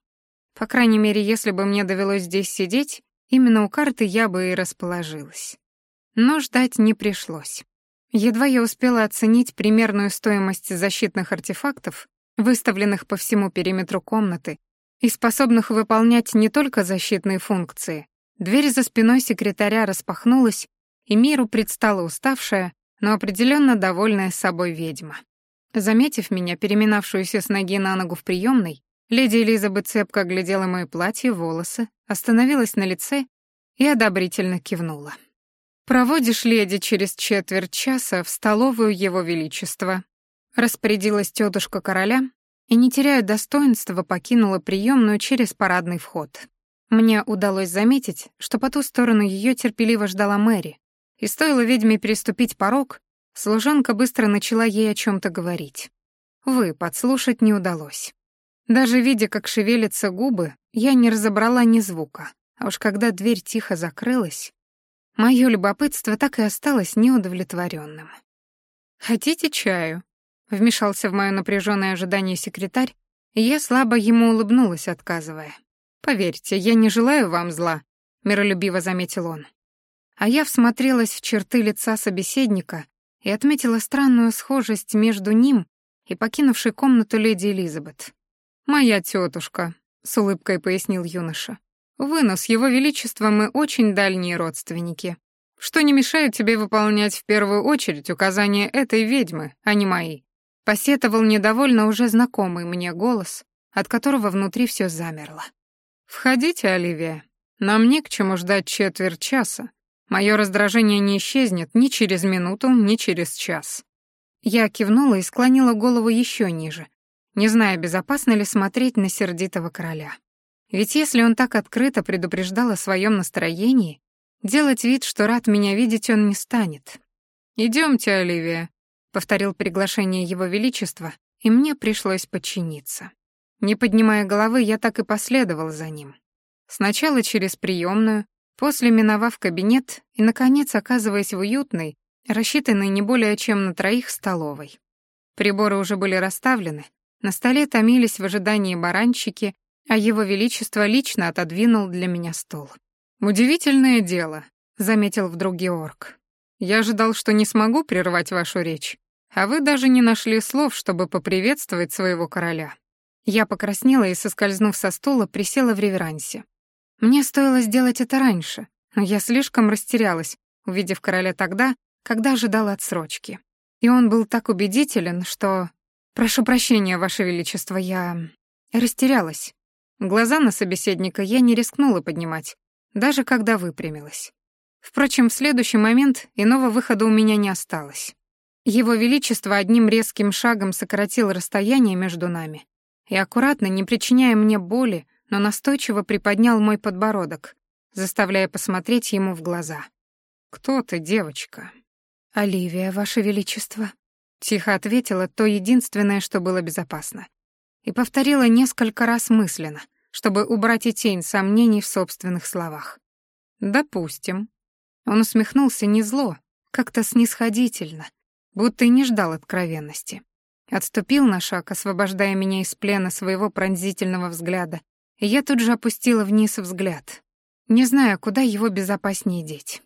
[SPEAKER 1] По крайней мере, если бы мне довелось здесь сидеть, именно у карты я бы и расположилась. Но ждать не пришлось. Едва я успела оценить примерную стоимость защитных артефактов, выставленных по всему периметру комнаты и способных выполнять не только защитные функции, дверь за спиной секретаря распахнулась, и миру предстала уставшая, но определенно довольная собой ведьма. Заметив меня, переминавшуюся с ноги на ногу в приемной, леди Элизабет цепко глядела мои платье, волосы, остановилась на лице и одобрительно кивнула. «Проводишь леди через четверть часа в столовую Его Величества», распорядилась тетушка короля и, не теряя достоинства, покинула приемную через парадный вход. Мне удалось заметить, что по ту сторону ее терпеливо ждала Мэри, и стоило ведьме переступить порог, Служанка быстро начала ей о чем-то говорить. Вы подслушать не удалось. Даже видя, как шевелятся губы, я не разобрала ни звука. А уж когда дверь тихо закрылась, мое любопытство так и осталось неудовлетворенным. «Хотите чаю?» — вмешался в мое напряженное ожидание секретарь, и я слабо ему улыбнулась, отказывая. «Поверьте, я не желаю вам зла», — миролюбиво заметил он. А я всмотрелась в черты лица собеседника и отметила странную схожесть между ним и покинувшей комнату леди Элизабет. «Моя тетушка», — с улыбкой пояснил юноша. «Вы, но с его величеством мы очень дальние родственники, что не мешает тебе выполнять в первую очередь указания этой ведьмы, а не мои». Посетовал недовольно уже знакомый мне голос, от которого внутри все замерло. «Входите, Оливия. Нам не к чему ждать четверть часа. Мое раздражение не исчезнет ни через минуту, ни через час». Я кивнула и склонила голову еще ниже, не зная, безопасно ли смотреть на сердитого короля. Ведь если он так открыто предупреждал о своем настроении, делать вид, что рад меня видеть, он не станет. Идемте, Оливия», — повторил приглашение его величества, и мне пришлось подчиниться. Не поднимая головы, я так и последовал за ним. Сначала через приемную, после миновав кабинет и, наконец, оказываясь в уютной, рассчитанной не более чем на троих столовой. Приборы уже были расставлены, на столе томились в ожидании баранчики, а его величество лично отодвинул для меня стол. «Удивительное дело», — заметил вдруг Георг. «Я ожидал, что не смогу прервать вашу речь, а вы даже не нашли слов, чтобы поприветствовать своего короля». Я покраснела и, соскользнув со стула, присела в реверансе. Мне стоило сделать это раньше, но я слишком растерялась, увидев короля тогда, когда ожидала отсрочки. И он был так убедителен, что... «Прошу прощения, Ваше Величество, я... растерялась». Глаза на собеседника я не рискнула поднимать, даже когда выпрямилась. Впрочем, в следующий момент иного выхода у меня не осталось. Его Величество одним резким шагом сократил расстояние между нами и аккуратно, не причиняя мне боли, но настойчиво приподнял мой подбородок, заставляя посмотреть ему в глаза. «Кто ты, девочка?» «Оливия, Ваше Величество», — тихо ответила то единственное, что было безопасно. И повторила несколько раз мысленно, чтобы убрать и тень сомнений в собственных словах. «Допустим». Он усмехнулся не зло, как-то снисходительно, будто и не ждал откровенности. Отступил на шаг, освобождая меня из плена своего пронзительного взгляда, я тут же опустила вниз взгляд, не зная, куда его безопаснее деть.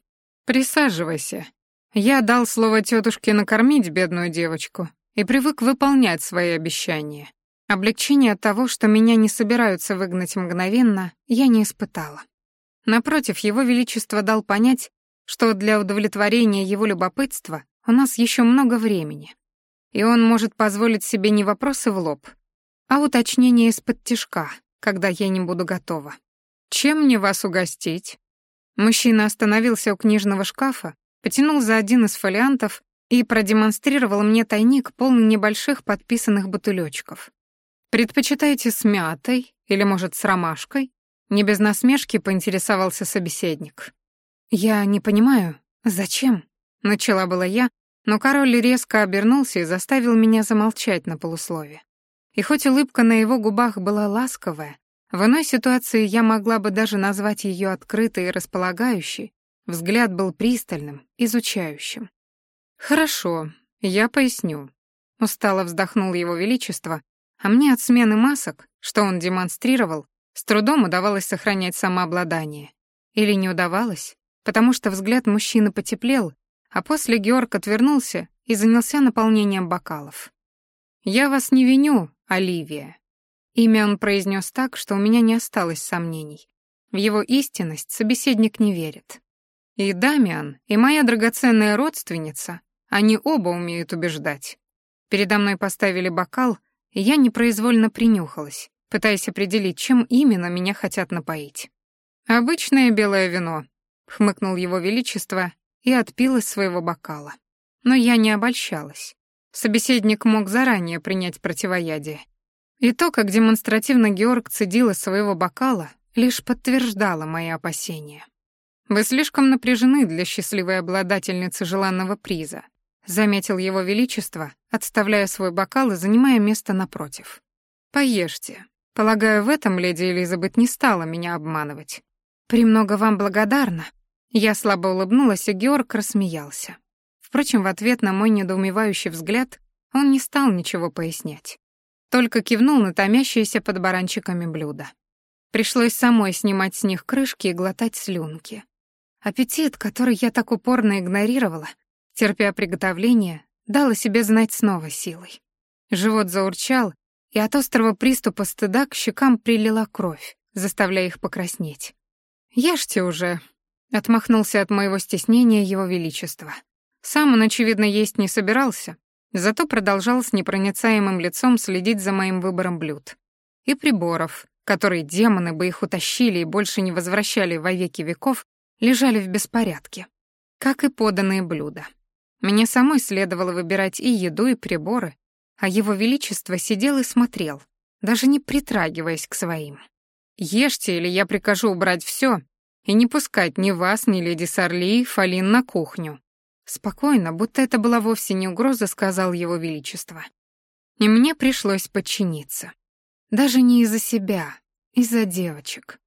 [SPEAKER 1] «Присаживайся. Я дал слово тетушке накормить бедную девочку и привык выполнять свои обещания. Облегчение от того, что меня не собираются выгнать мгновенно, я не испытала. Напротив, его величество дал понять, что для удовлетворения его любопытства у нас еще много времени и он может позволить себе не вопросы в лоб, а уточнение из-под тишка, когда я не буду готова. «Чем мне вас угостить?» Мужчина остановился у книжного шкафа, потянул за один из фолиантов и продемонстрировал мне тайник, полный небольших подписанных бутылечков. «Предпочитаете с мятой или, может, с ромашкой?» Не без насмешки поинтересовался собеседник. «Я не понимаю, зачем?» Начала была я, но король резко обернулся и заставил меня замолчать на полуслове. И хоть улыбка на его губах была ласковая, в иной ситуации я могла бы даже назвать ее открытой и располагающей, взгляд был пристальным, изучающим. «Хорошо, я поясню», — устало вздохнул его величество, а мне от смены масок, что он демонстрировал, с трудом удавалось сохранять самообладание. Или не удавалось, потому что взгляд мужчины потеплел, а после Георг отвернулся и занялся наполнением бокалов. «Я вас не виню, Оливия». Имя он произнес так, что у меня не осталось сомнений. В его истинность собеседник не верит. И Дамиан, и моя драгоценная родственница, они оба умеют убеждать. Передо мной поставили бокал, и я непроизвольно принюхалась, пытаясь определить, чем именно меня хотят напоить. «Обычное белое вино», — хмыкнул его величество и отпил из своего бокала. Но я не обольщалась. Собеседник мог заранее принять противоядие. И то, как демонстративно Георг цедил из своего бокала, лишь подтверждало мои опасения. «Вы слишком напряжены для счастливой обладательницы желанного приза», заметил его величество, отставляя свой бокал и занимая место напротив. «Поешьте. Полагаю, в этом леди Элизабет не стала меня обманывать. Премного вам благодарна», я слабо улыбнулась, и Георг рассмеялся. Впрочем, в ответ на мой недоумевающий взгляд он не стал ничего пояснять. Только кивнул на томящиеся под баранчиками блюда. Пришлось самой снимать с них крышки и глотать слюнки. Аппетит, который я так упорно игнорировала, терпя приготовление, дал о себе знать снова силой. Живот заурчал, и от острого приступа стыда к щекам прилила кровь, заставляя их покраснеть. «Ешьте уже», — отмахнулся от моего стеснения его величество. Сам он, очевидно, есть не собирался, зато продолжал с непроницаемым лицом следить за моим выбором блюд. И приборов, которые демоны бы их утащили и больше не возвращали во веки веков, лежали в беспорядке. Как и поданные блюда. Мне самой следовало выбирать и еду, и приборы, а его величество сидел и смотрел, даже не притрагиваясь к своим. «Ешьте, или я прикажу убрать все и не пускать ни вас, ни леди Сорли и Фалин на кухню». Спокойно, будто это была вовсе не угроза, сказал его величество. И мне пришлось подчиниться. Даже не из-за себя, из-за девочек.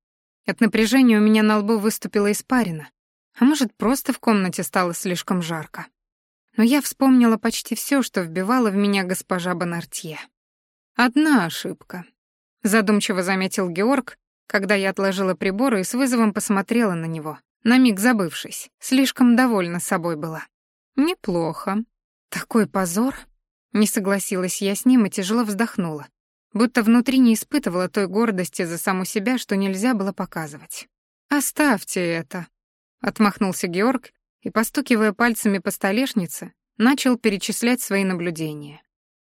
[SPEAKER 1] От напряжения у меня на лбу выступила испарина, а может, просто в комнате стало слишком жарко. Но я вспомнила почти все, что вбивала в меня госпожа Бонартье. Одна ошибка. Задумчиво заметил Георг, когда я отложила приборы и с вызовом посмотрела на него, на миг забывшись. Слишком довольна собой была. Неплохо. Такой позор. Не согласилась я с ним и тяжело вздохнула, будто внутри не испытывала той гордости за саму себя, что нельзя было показывать. «Оставьте это», — отмахнулся Георг и, постукивая пальцами по столешнице, начал перечислять свои наблюдения.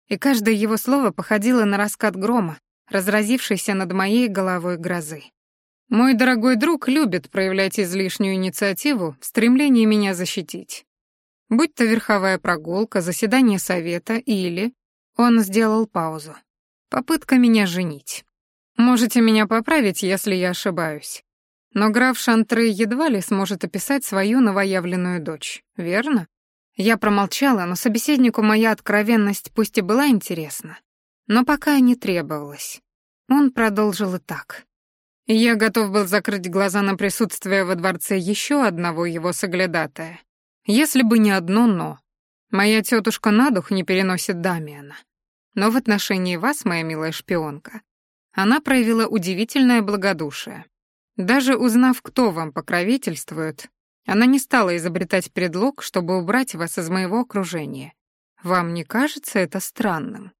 [SPEAKER 1] И каждое его слово походило на раскат грома, разразившийся над моей головой грозы. «Мой дорогой друг любит проявлять излишнюю инициативу в стремлении меня защитить. Будь то верховая прогулка, заседание совета или...» Он сделал паузу. Попытка меня женить. Можете меня поправить, если я ошибаюсь. Но граф Шантры едва ли сможет описать свою новоявленную дочь, верно? Я промолчала, но собеседнику моя откровенность пусть и была интересна, но пока не требовалась. Он продолжил и так. Я готов был закрыть глаза на присутствие во дворце еще одного его соглядатая, если бы не одно «но». Моя тетушка на дух не переносит Дамиана. Но в отношении вас, моя милая шпионка, она проявила удивительное благодушие. Даже узнав, кто вам покровительствует, она не стала изобретать предлог, чтобы убрать вас из моего окружения. Вам не кажется это странным?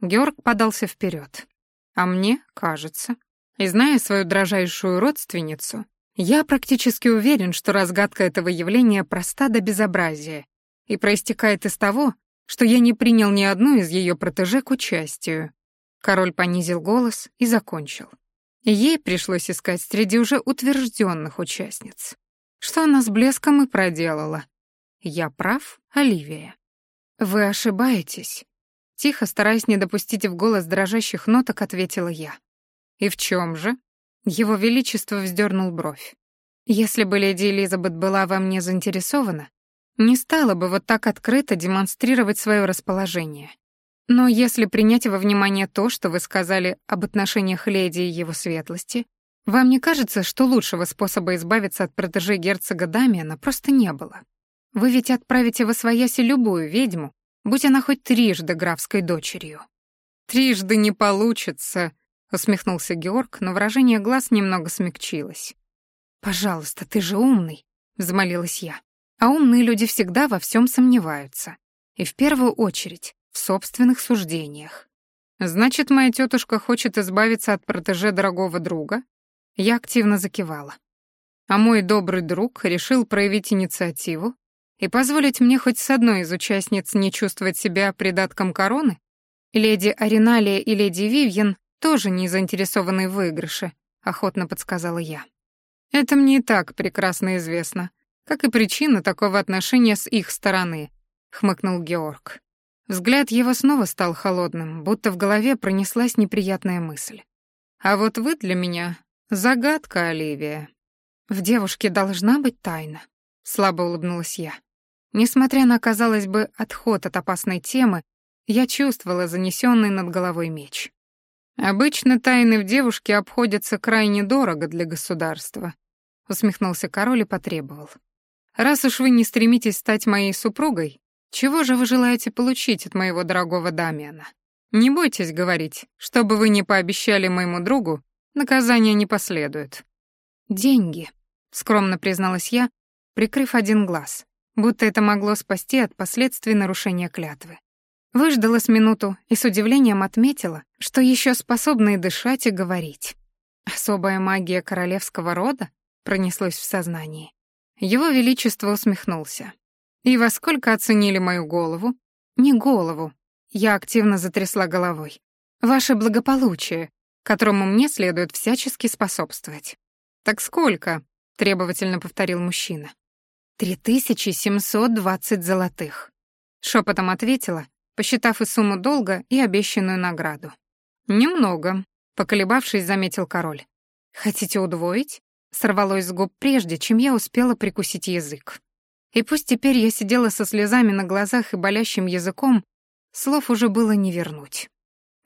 [SPEAKER 1] Георг подался вперед. А мне кажется. И зная свою дрожайшую родственницу, я практически уверен, что разгадка этого явления проста до безобразия и проистекает из того, что я не принял ни одну из ее протеже к участию. Король понизил голос и закончил. Ей пришлось искать среди уже утвержденных участниц. Что она с блеском и проделала. Я прав, Оливия? Вы ошибаетесь. Тихо, стараясь не допустить в голос дрожащих ноток, ответила я. И в чем же? Его Величество вздернул бровь. Если бы леди Элизабет была во мне заинтересована, не стала бы вот так открыто демонстрировать свое расположение. Но если принять во внимание то, что вы сказали об отношениях леди и его светлости, вам не кажется, что лучшего способа избавиться от протеже герцога Дамиана просто не было? Вы ведь отправите во свояси любую ведьму, будь она хоть трижды графской дочерью. «Трижды не получится», — усмехнулся Георг, но выражение глаз немного смягчилось. «Пожалуйста, ты же умный», — взмолилась я. А умные люди всегда во всем сомневаются. И в первую очередь в собственных суждениях. Значит, моя тетушка хочет избавиться от протеже дорогого друга? Я активно закивала. А мой добрый друг решил проявить инициативу и позволить мне хоть с одной из участниц не чувствовать себя придатком короны? Леди Ариналия и леди Вивьен тоже не заинтересованы в выигрыше, охотно подсказала я. Это мне и так прекрасно известно, как и причина такого отношения с их стороны, хмыкнул Георг. Взгляд его снова стал холодным, будто в голове пронеслась неприятная мысль. А вот вы для меня загадка, Оливия. В девушке должна быть тайна, слабо улыбнулась я. Несмотря на, казалось бы, отход от опасной темы, я чувствовала занесенный над головой меч. Обычно тайны в девушке обходятся крайне дорого для государства, усмехнулся король и потребовал. Раз уж вы не стремитесь стать моей супругой, чего же вы желаете получить от моего дорогого Дамиана? Не бойтесь говорить, что бы вы ни пообещали моему другу, наказание не последует. Деньги, скромно призналась я, прикрыв один глаз, будто это могло спасти от последствий нарушения клятвы. Выждала с минуту и с удивлением отметила, что еще способна и дышать, и говорить. «Особая магия королевского рода?» пронеслось в сознании. Его Величество усмехнулся. «И во сколько оценили мою голову?» «Не голову». Я активно затрясла головой. «Ваше благополучие, которому мне следует всячески способствовать». «Так сколько?» — требовательно повторил мужчина. «Три тысячи семьсот двадцать золотых», — шепотом ответила, посчитав и сумму долга, и обещанную награду. «Немного», — поколебавшись, заметил король. «Хотите удвоить?» — сорвалось с губ прежде, чем я успела прикусить язык. И пусть теперь я сидела со слезами на глазах и болящим языком, слов уже было не вернуть.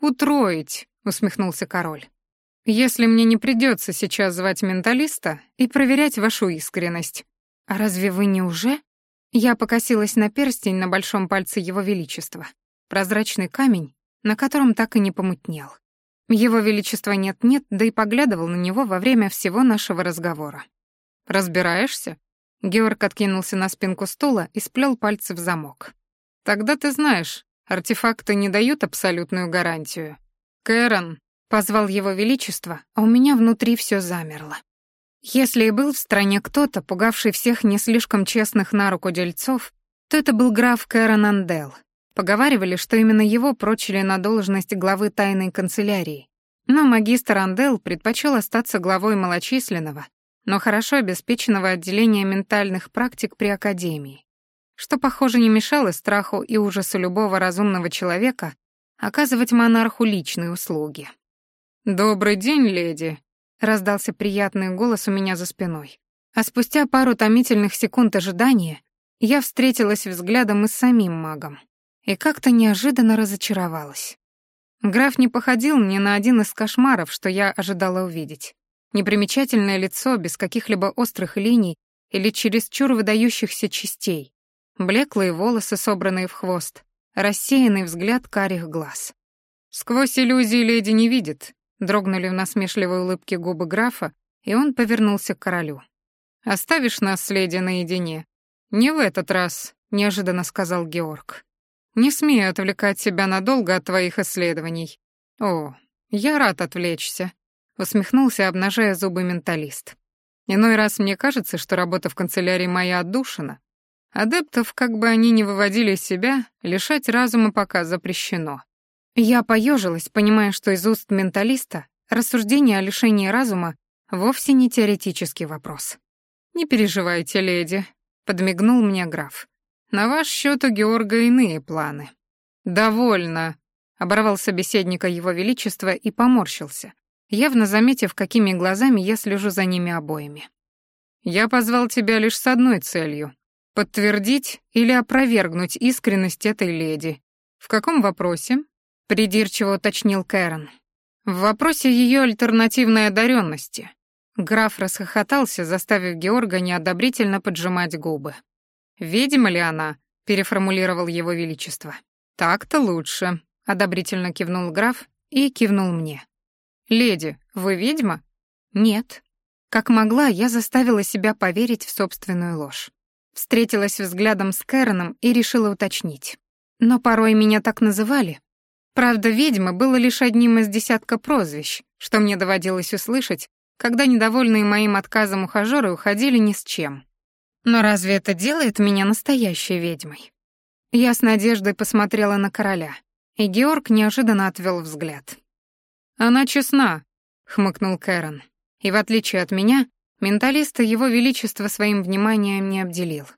[SPEAKER 1] «Утроить», — усмехнулся король. «Если мне не придется сейчас звать менталиста и проверять вашу искренность». «А разве вы не уже?» Я покосилась на перстень на большом пальце Его Величества. Прозрачный камень, на котором так и не помутнел. Его Величество нет-нет, да и поглядывал на него во время всего нашего разговора. «Разбираешься?» Георг откинулся на спинку стула и сплел пальцы в замок. «Тогда ты знаешь, артефакты не дают абсолютную гарантию. Кэрон!» — позвал его Величество, а у меня внутри все замерло. Если и был в стране кто-то, пугавший всех не слишком честных на руку дельцов, то это был граф Кэрон Андел. Поговаривали, что именно его прочили на должность главы тайной канцелярии. Но магистр Андел предпочел остаться главой малочисленного, но хорошо обеспеченного отделения ментальных практик при Академии, что, похоже, не мешало страху и ужасу любого разумного человека оказывать монарху личные услуги. «Добрый день, леди», раздался приятный голос у меня за спиной. А спустя пару томительных секунд ожидания я встретилась взглядом и с самим магом. И как-то неожиданно разочаровалась. Граф не походил ни на один из кошмаров, что я ожидала увидеть. Непримечательное лицо без каких-либо острых линий или чересчур выдающихся частей, блеклые волосы, собранные в хвост, рассеянный взгляд карих глаз. Сквозь иллюзии леди не видит, Дрогнули в насмешливой улыбке губы графа, и он повернулся к королю. «Оставишь нас с леди наедине?» «Не в этот раз», — неожиданно сказал Георг. «Не смею отвлекать себя надолго от твоих исследований». «О, я рад отвлечься», — усмехнулся, обнажая зубы менталист. «Иной раз мне кажется, что работа в канцелярии моя отдушина. Адептов, как бы они ни выводили из себя, лишать разума пока запрещено. Я поежилась, понимая, что из уст менталиста рассуждение о лишении разума вовсе не теоретический вопрос. «Не переживайте, леди», — подмигнул мне граф. «На ваш счет у Георга иные планы». «Довольно», — оборвал собеседника его величества и поморщился, явно заметив, какими глазами я слежу за ними обоими. «Я позвал тебя лишь с одной целью — подтвердить или опровергнуть искренность этой леди. В каком вопросе?» Придирчиво уточнил Кэрон. В вопросе ее альтернативной одаренности. Граф расхохотался, заставив Георга неодобрительно поджимать губы. «Ведьма ли она?» — переформулировал его величество. «Так-то лучше», — одобрительно кивнул граф и кивнул мне. «Леди, вы ведьма?» «Нет». Как могла, я заставила себя поверить в собственную ложь. Встретилась взглядом с Кэроном и решила уточнить. Но порой меня так называли, Правда, ведьма было лишь одним из десятка прозвищ, что мне доводилось услышать, когда недовольные моим отказом ухажёры уходили ни с чем. Но разве это делает меня настоящей ведьмой? Я с надеждой посмотрела на короля, и Георг неожиданно отвел взгляд. «Она честна», — хмыкнул Кэрон. И в отличие от меня, менталиста его величество своим вниманием не обделил.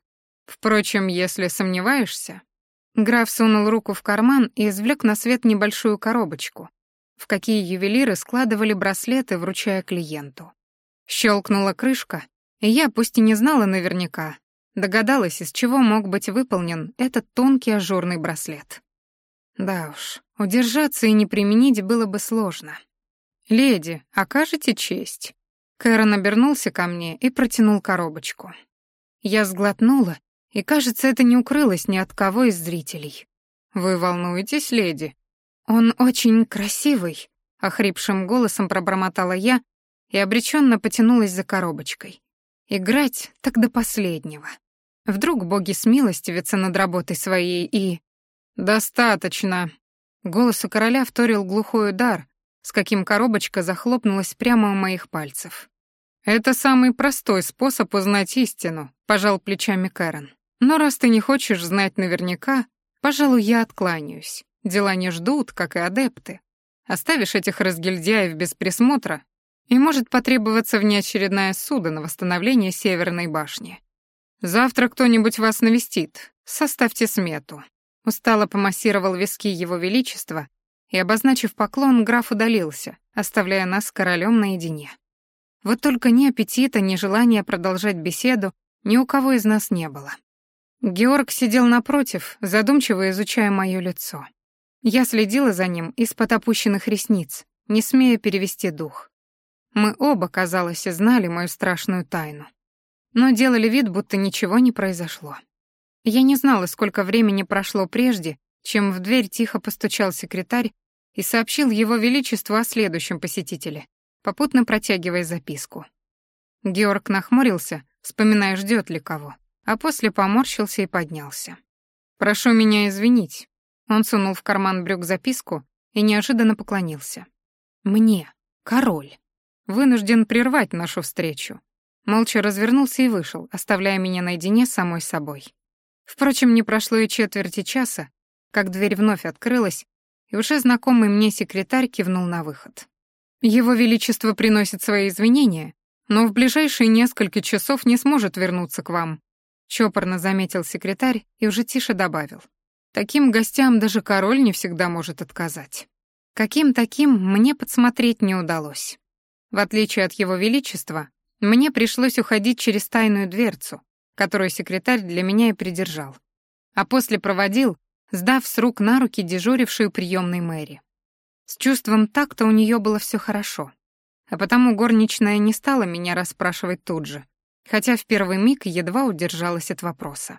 [SPEAKER 1] Впрочем, если сомневаешься, Граф сунул руку в карман и извлек на свет небольшую коробочку, в какие ювелиры складывали браслеты, вручая клиенту. Щелкнула крышка, и я, пусть и не знала наверняка, догадалась, из чего мог быть выполнен этот тонкий ажурный браслет. Да уж, удержаться и не применить было бы сложно. «Леди, окажете честь?» Кэрон обернулся ко мне и протянул коробочку. Я сглотнула и, кажется, это не укрылось ни от кого из зрителей. «Вы волнуетесь, леди?» «Он очень красивый», — охрипшим голосом пробормотала я и обреченно потянулась за коробочкой. Играть так до последнего. Вдруг боги смилостивятся над работой своей и... «Достаточно». Голос у короля вторил глухой удар, с каким коробочка захлопнулась прямо у моих пальцев. «Это самый простой способ узнать истину», — пожал плечами Кэрон. «Но раз ты не хочешь знать наверняка, пожалуй, я откланяюсь. Дела не ждут, как и адепты. Оставишь этих разгильдяев без присмотра, и может потребоваться внеочередная суда на восстановление Северной башни. Завтра кто-нибудь вас навестит, составьте смету». Устало помассировал виски его величества и, обозначив поклон, граф удалился, оставляя нас с королем наедине. Вот только ни аппетита, ни желания продолжать беседу ни у кого из нас не было. Георг сидел напротив, задумчиво изучая моё лицо. Я следила за ним из-под опущенных ресниц, не смея перевести дух. Мы оба, казалось, знали мою страшную тайну. Но делали вид, будто ничего не произошло. Я не знала, сколько времени прошло прежде, чем в дверь тихо постучал секретарь и сообщил его величеству о следующем посетителе, попутно протягивая записку. Георг нахмурился, вспоминая, ждет ли кого, а после поморщился и поднялся. «Прошу меня извинить». Он сунул в карман брюк записку и неожиданно поклонился. «Мне, король, вынужден прервать нашу встречу». Молча развернулся и вышел, оставляя меня наедине с самой собой. Впрочем, не прошло и четверти часа, как дверь вновь открылась, и уже знакомый мне секретарь кивнул на выход. Его Величество приносит свои извинения, но в ближайшие несколько часов не сможет вернуться к вам», — чопорно заметил секретарь и уже тише добавил. «Таким гостям даже король не всегда может отказать». Каким таким мне подсмотреть не удалось. В отличие от его величества, мне пришлось уходить через тайную дверцу, которую секретарь для меня и придержал, а после проводил, сдав с рук на руки дежурившую приемной Мэри. С чувством так-то у нее было все хорошо. А потому горничная не стала меня расспрашивать тут же, хотя в первый миг едва удержалась от вопроса.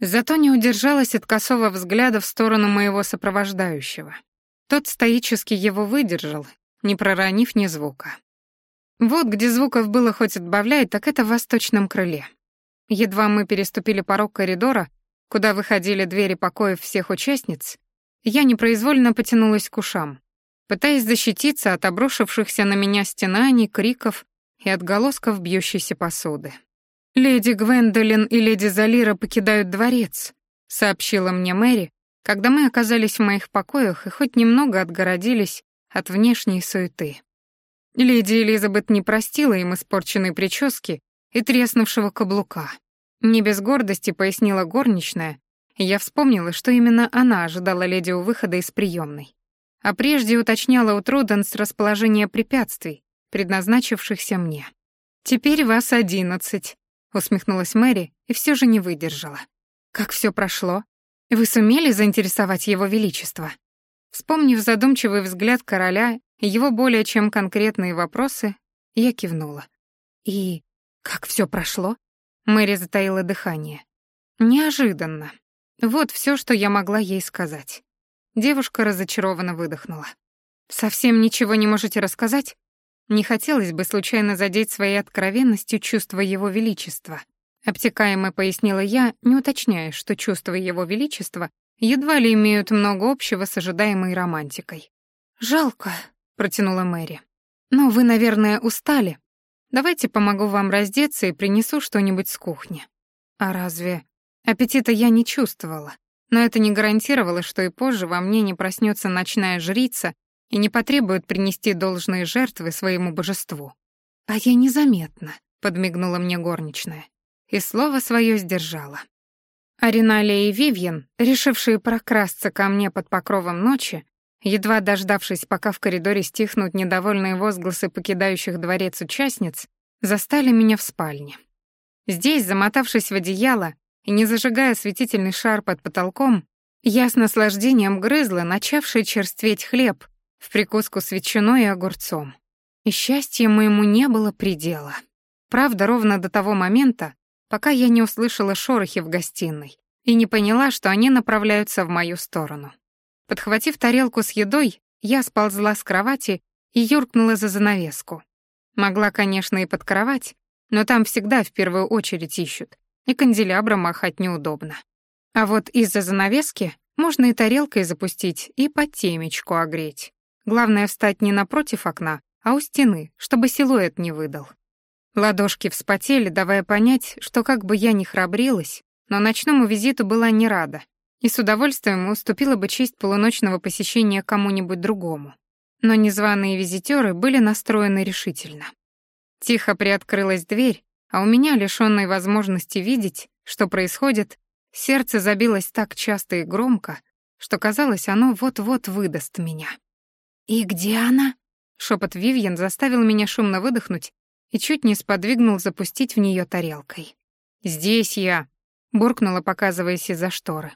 [SPEAKER 1] Зато не удержалась от косого взгляда в сторону моего сопровождающего. Тот стоически его выдержал, не проронив ни звука. Вот где звуков было хоть отбавляй, так это в восточном крыле. Едва мы переступили порог коридора, куда выходили двери покоев всех участниц, я непроизвольно потянулась к ушам, пытаясь защититься от обрушившихся на меня стенаний, криков и отголосков бьющейся посуды. «Леди Гвендолин и леди Залира покидают дворец», — сообщила мне Мэри, когда мы оказались в моих покоях и хоть немного отгородились от внешней суеты. Леди Элизабет не простила им испорченной прически и треснувшего каблука. Не без гордости пояснила горничная, я вспомнила, что именно она ожидала леди у выхода из приемной а прежде уточняла у Труденс расположение препятствий, предназначившихся мне. «Теперь вас одиннадцать», — усмехнулась Мэри и все же не выдержала. «Как все прошло? Вы сумели заинтересовать его величество?» Вспомнив задумчивый взгляд короля и его более чем конкретные вопросы, я кивнула. «И как все прошло?» Мэри затаила дыхание. «Неожиданно. Вот все, что я могла ей сказать. Девушка разочарованно выдохнула. «Совсем ничего не можете рассказать? Не хотелось бы случайно задеть своей откровенностью чувства Его Величества». Обтекаемо пояснила я, не уточняя, что чувства Его Величества едва ли имеют много общего с ожидаемой романтикой. «Жалко», — протянула Мэри. «Но вы, наверное, устали. Давайте помогу вам раздеться и принесу что-нибудь с кухни». «А разве...» Аппетита я не чувствовала. Но это не гарантировало, что и позже во мне не проснется ночная жрица и не потребует принести должные жертвы своему божеству. «А я незаметно», — подмигнула мне горничная, и слово свое сдержала. Ариналия и Вивьен, решившие прокрасться ко мне под покровом ночи, едва дождавшись, пока в коридоре стихнут недовольные возгласы покидающих дворец участниц, застали меня в спальне. Здесь, замотавшись в одеяло, и, не зажигая светительный шар под потолком, я с наслаждением грызла начавший черстветь хлеб в прикуску с ветчиной и огурцом. И счастья моему не было предела. Правда, ровно до того момента, пока я не услышала шорохи в гостиной и не поняла, что они направляются в мою сторону. Подхватив тарелку с едой, я сползла с кровати и юркнула за занавеску. Могла, конечно, и под кровать, но там всегда в первую очередь ищут, и канделябром махать неудобно. А вот из-за занавески Можно и тарелкой запустить, и под темечку огреть. Главное встать не напротив окна, а у стены, чтобы силуэт не выдал. Ладошки вспотели, давая понять, что как бы я ни храбрилась, но ночному визиту была не рада, и с удовольствием уступила бы честь полуночного посещения кому-нибудь другому. Но незваные визитеры были настроены решительно. Тихо приоткрылась дверь, а у меня, лишённой возможности видеть, что происходит, сердце забилось так часто и громко, что казалось, оно вот-вот выдаст меня. «И где она?» Шепот Вивьен заставил меня шумно выдохнуть и чуть не сподвигнул запустить в нее тарелкой. «Здесь я», — буркнула, показываясь из-за шторы.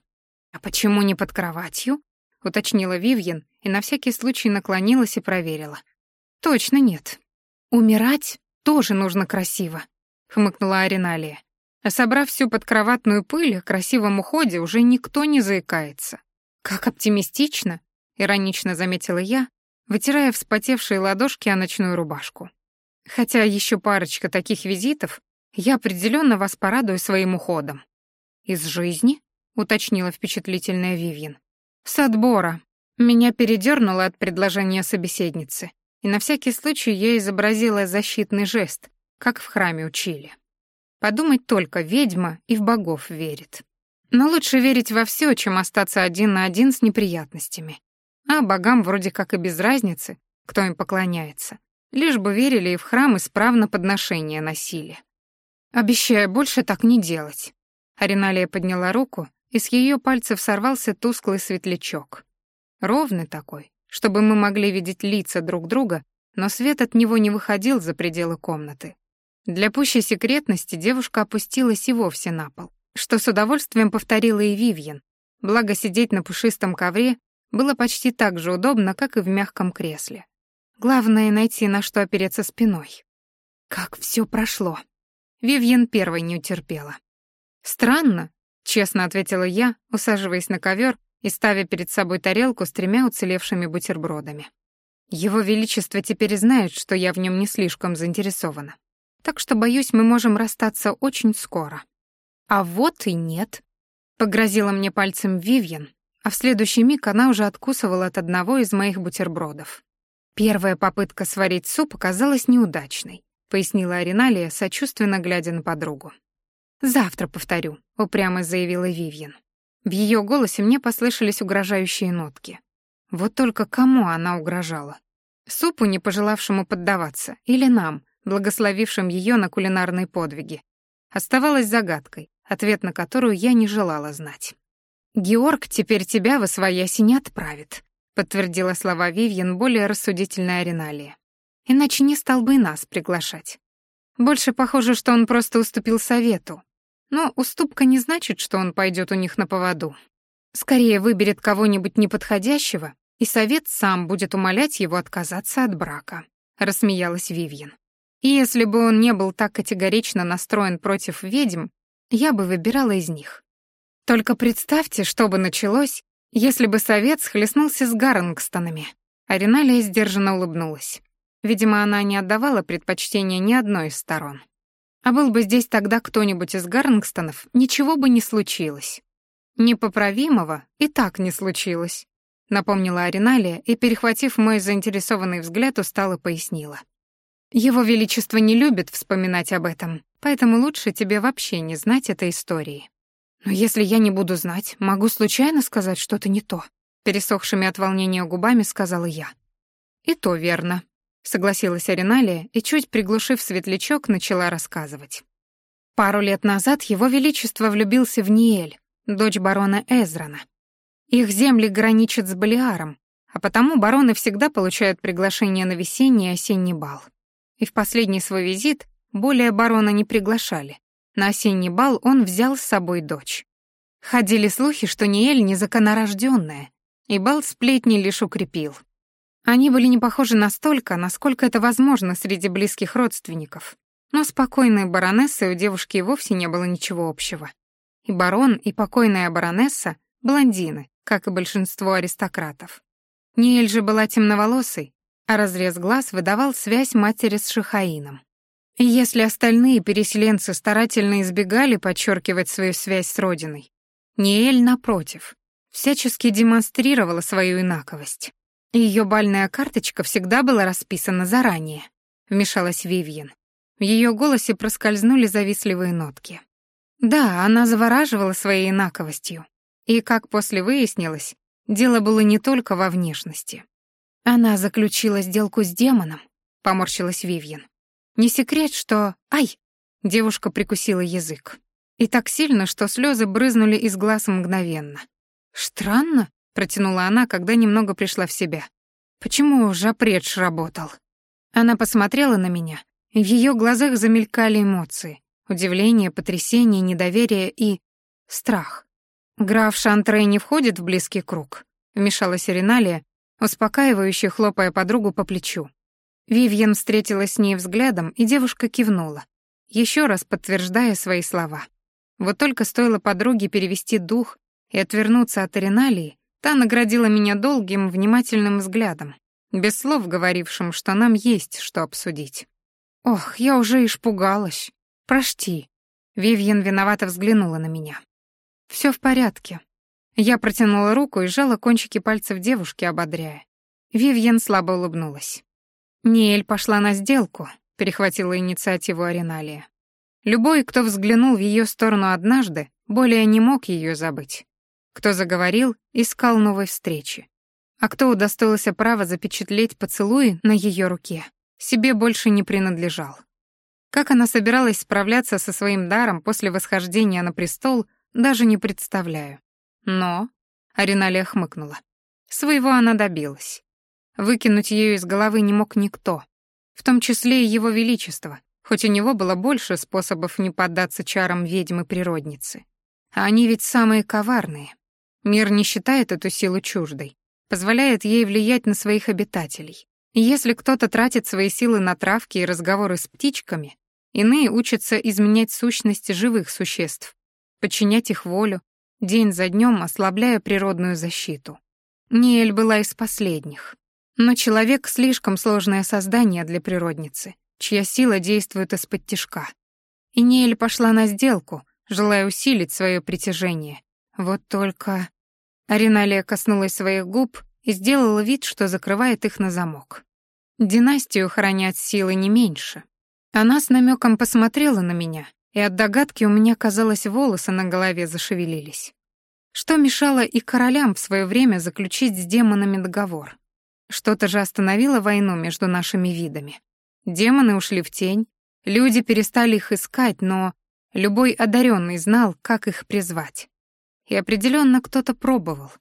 [SPEAKER 1] «А почему не под кроватью?» — уточнила Вивьен и на всякий случай наклонилась и проверила. «Точно нет. Умирать тоже нужно красиво», — хмыкнула Ариналия. А собрав всю подкроватную пыль, о красивом уходе уже никто не заикается. «Как оптимистично!» — иронично заметила я, вытирая вспотевшие ладошки о ночную рубашку. Хотя еще парочка таких визитов, я определенно вас порадую своим уходом. Из жизни? уточнила впечатлительная Вивьен. С отбора. Меня передернуло от предложения собеседницы, и на всякий случай я изобразила защитный жест, как в храме учили. Подумать только, ведьма и в богов верит. Но лучше верить во все, чем остаться один на один с неприятностями. А богам вроде как и без разницы, кто им поклоняется. Лишь бы верили и в храм исправно подношения носили. Обещаю больше так не делать. Ариналия подняла руку, и с ее пальцев сорвался тусклый светлячок. Ровный такой, чтобы мы могли видеть лица друг друга, но свет от него не выходил за пределы комнаты. Для пущей секретности девушка опустилась и вовсе на пол, что с удовольствием повторила и Вивьен, благо сидеть на пушистом ковре было почти так же удобно, как и в мягком кресле. Главное — найти на что опереться спиной. Как все прошло. Вивьен первой не утерпела. «Странно», — честно ответила я, усаживаясь на ковер и ставя перед собой тарелку с тремя уцелевшими бутербродами. Его Величество теперь знает, что я в нем не слишком заинтересована. Так что, боюсь, мы можем расстаться очень скоро. А вот и нет. Погрозила мне пальцем Вивьен, а в следующий миг она уже откусывала от одного из моих бутербродов. Первая попытка сварить суп оказалась неудачной, пояснила Ариналия, сочувственно глядя на подругу. Завтра повторю, упрямо заявила Вивьен. В ее голосе мне послышались угрожающие нотки. Вот только кому она угрожала? Супу, не пожелавшему поддаваться, или нам, благословившим ее на кулинарные подвиги? Оставалась загадкой, ответ на которую я не желала знать. «Георг теперь тебя в освояси не отправит», подтвердила слова Вивьен более рассудительная Ариналия. Иначе не стал бы и нас приглашать. Больше похоже, что он просто уступил совету. Но уступка не значит, что он пойдет у них на поводу. Скорее выберет кого-нибудь неподходящего, и совет сам будет умолять его отказаться от брака, рассмеялась Вивьен. И если бы он не был так категорично настроен против ведьм, я бы выбирала из них. Только представьте, что бы началось, если бы совет схлестнулся с Гаррингстонами. Ариналия сдержанно улыбнулась. Видимо, она не отдавала предпочтения ни одной из сторон. А был бы здесь тогда кто-нибудь из Гаррингстонов, ничего бы не случилось. Непоправимого и так не случилось, напомнила Ариналия и, перехватив мой заинтересованный взгляд, устало пояснила. Его Величество не любит вспоминать об этом, поэтому лучше тебе вообще не знать этой истории. Но если я не буду знать, могу случайно сказать что-то не то, пересохшими от волнения губами сказала я. И то верно, согласилась Ариналия и чуть приглушив светлячок, начала рассказывать. Пару лет назад его величество влюбился в Ниэль, дочь барона Эзрана. Их земли граничат с Балиаром, а потому бароны всегда получают приглашение на весенний и осенний бал. И в последний свой визит более барона не приглашали, на осенний бал он взял с собой дочь. Ходили слухи, что Ниэль незаконнорожденная, и бал сплетни лишь укрепил. Они были не похожи настолько, насколько это возможно среди близких родственников. Но спокойной баронессой у девушки и вовсе не было ничего общего. И барон, и покойная баронесса — блондины, как и большинство аристократов. Ниэль же была темноволосой, а разрез глаз выдавал связь матери с Шихаином. И если остальные переселенцы старательно избегали подчеркивать свою связь с родиной, Ниэль, напротив, всячески демонстрировала свою инаковость. Ее бальная карточка всегда была расписана заранее, вмешалась Вивьен. В ее голосе проскользнули завистливые нотки. Да, она завораживала своей инаковостью. И, как после выяснилось, дело было не только во внешности. Она заключила сделку с демоном, поморщилась Вивьен. Не секрет, что... Ай! Девушка прикусила язык. И так сильно, что слезы брызнули из глаз мгновенно. «Странно», — протянула она, когда немного пришла в себя. «Почему жапредж работал?» Она посмотрела на меня, и в ее глазах замелькали эмоции. Удивление, потрясение, недоверие и... страх. «Граф Шантре не входит в близкий круг», — вмешалась Реналия, успокаивающе хлопая подругу по плечу. Вивьен встретилась с ней взглядом, и девушка кивнула, еще раз подтверждая свои слова. Вот только стоило подруге перевести дух и отвернуться от Реналии, та наградила меня долгим, внимательным взглядом, без слов говорившим, что нам есть что обсудить. Ох, я уже испугалась. Прости. Вивьен виновато взглянула на меня. Все в порядке. Я протянула руку и сжала кончики пальцев девушки, ободряя. Вивьен слабо улыбнулась. Ниэль пошла на сделку, перехватила инициативу Ариналия. Любой, кто взглянул в ее сторону однажды, более не мог ее забыть. Кто заговорил, искал новой встречи. А кто удостоился права запечатлеть поцелуи на ее руке, себе больше не принадлежал. Как она собиралась справляться со своим даром после восхождения на престол, даже не представляю. Но, Ариналия хмыкнула, своего она добилась. Выкинуть ее из головы не мог никто, в том числе и его величество, хоть у него было больше способов не поддаться чарам ведьмы-природницы. А они ведь самые коварные. Мир не считает эту силу чуждой, позволяет ей влиять на своих обитателей. И если кто-то тратит свои силы на травки и разговоры с птичками, иные учатся изменять сущности живых существ, подчинять их волю, день за днем ослабляя природную защиту. Ниэль была из последних. Но человек — слишком сложное создание для природницы, чья сила действует из-под тишка. И Ниэль пошла на сделку, желая усилить свое притяжение. Вот только... Ариналия коснулась своих губ и сделала вид, что закрывает их на замок. Династию хранят силы не меньше. Она с намеком посмотрела на меня, и от догадки у меня, казалось, волосы на голове зашевелились. Что мешало и королям в свое время заключить с демонами договор? Что-то же остановило войну между нашими видами. Демоны ушли в тень, люди перестали их искать, но любой одаренный знал, как их призвать. И определенно кто-то пробовал.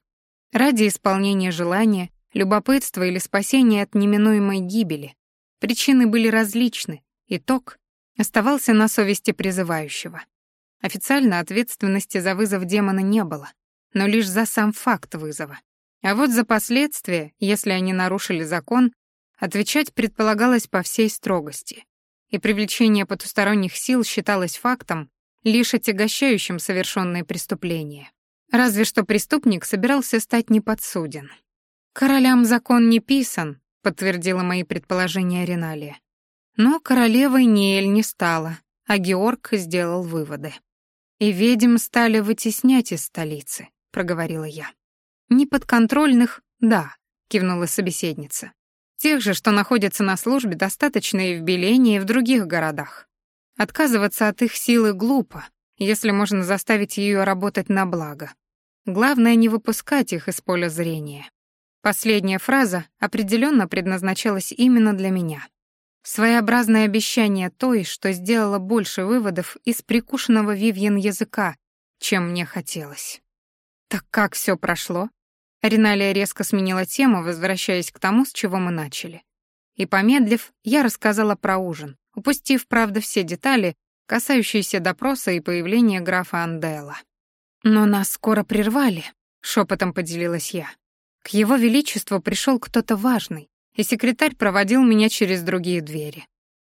[SPEAKER 1] Ради исполнения желания, любопытства или спасения от неминуемой гибели. Причины были различны, итог оставался на совести призывающего. Официально ответственности за вызов демона не было, но лишь за сам факт вызова. А вот за последствия, если они нарушили закон, отвечать предполагалось по всей строгости. И привлечение потусторонних сил считалось фактом, лишь отягощающим совершенные преступления. Разве что преступник собирался стать неподсуден. «Королям закон не писан», — подтвердила мои предположения Риналия. Но королевой Ниэль не стала, а Георг сделал выводы. «И ведьм стали вытеснять из столицы», — проговорила я. «Неподконтрольных — да», — кивнула собеседница. «Тех же, что находятся на службе, достаточно и в Белене, и в других городах. Отказываться от их силы глупо, если можно заставить ее работать на благо. Главное не выпускать их из поля зрения». Последняя фраза определенно предназначалась именно для меня. Своеобразное обещание той, что сделала больше выводов из прикушенного Вивьен языка, чем мне хотелось. Так как все прошло? Риналия резко сменила тему, возвращаясь к тому, с чего мы начали. И помедлив, я рассказала про ужин, упустив, правда, все детали, касающиеся допроса и появления графа Андела. «Но нас скоро прервали», — шепотом поделилась я. К его величеству пришел кто-то важный, и секретарь проводил меня через другие двери.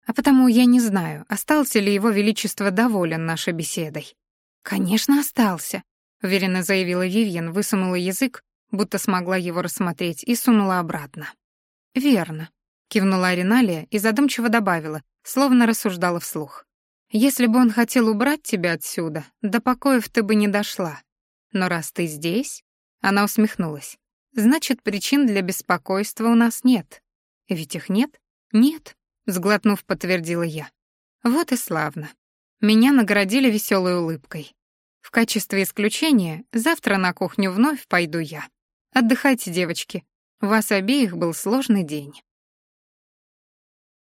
[SPEAKER 1] А потому я не знаю, остался ли его величество доволен нашей беседой. «Конечно, остался», — уверенно заявила Вивьен, высунула язык, будто смогла его рассмотреть, и сунула обратно. «Верно», — кивнула Ариналия и задумчиво добавила, словно рассуждала вслух. «Если бы он хотел убрать тебя отсюда, до покоев ты бы не дошла. Но раз ты здесь, Она усмехнулась. Значит, причин для беспокойства у нас нет. Ведь их нет? Нет, сглотнув, подтвердила я. Вот и славно. Меня наградили веселой улыбкой. В качестве исключения завтра на кухню вновь пойду я. Отдыхайте, девочки. У вас обеих был сложный день.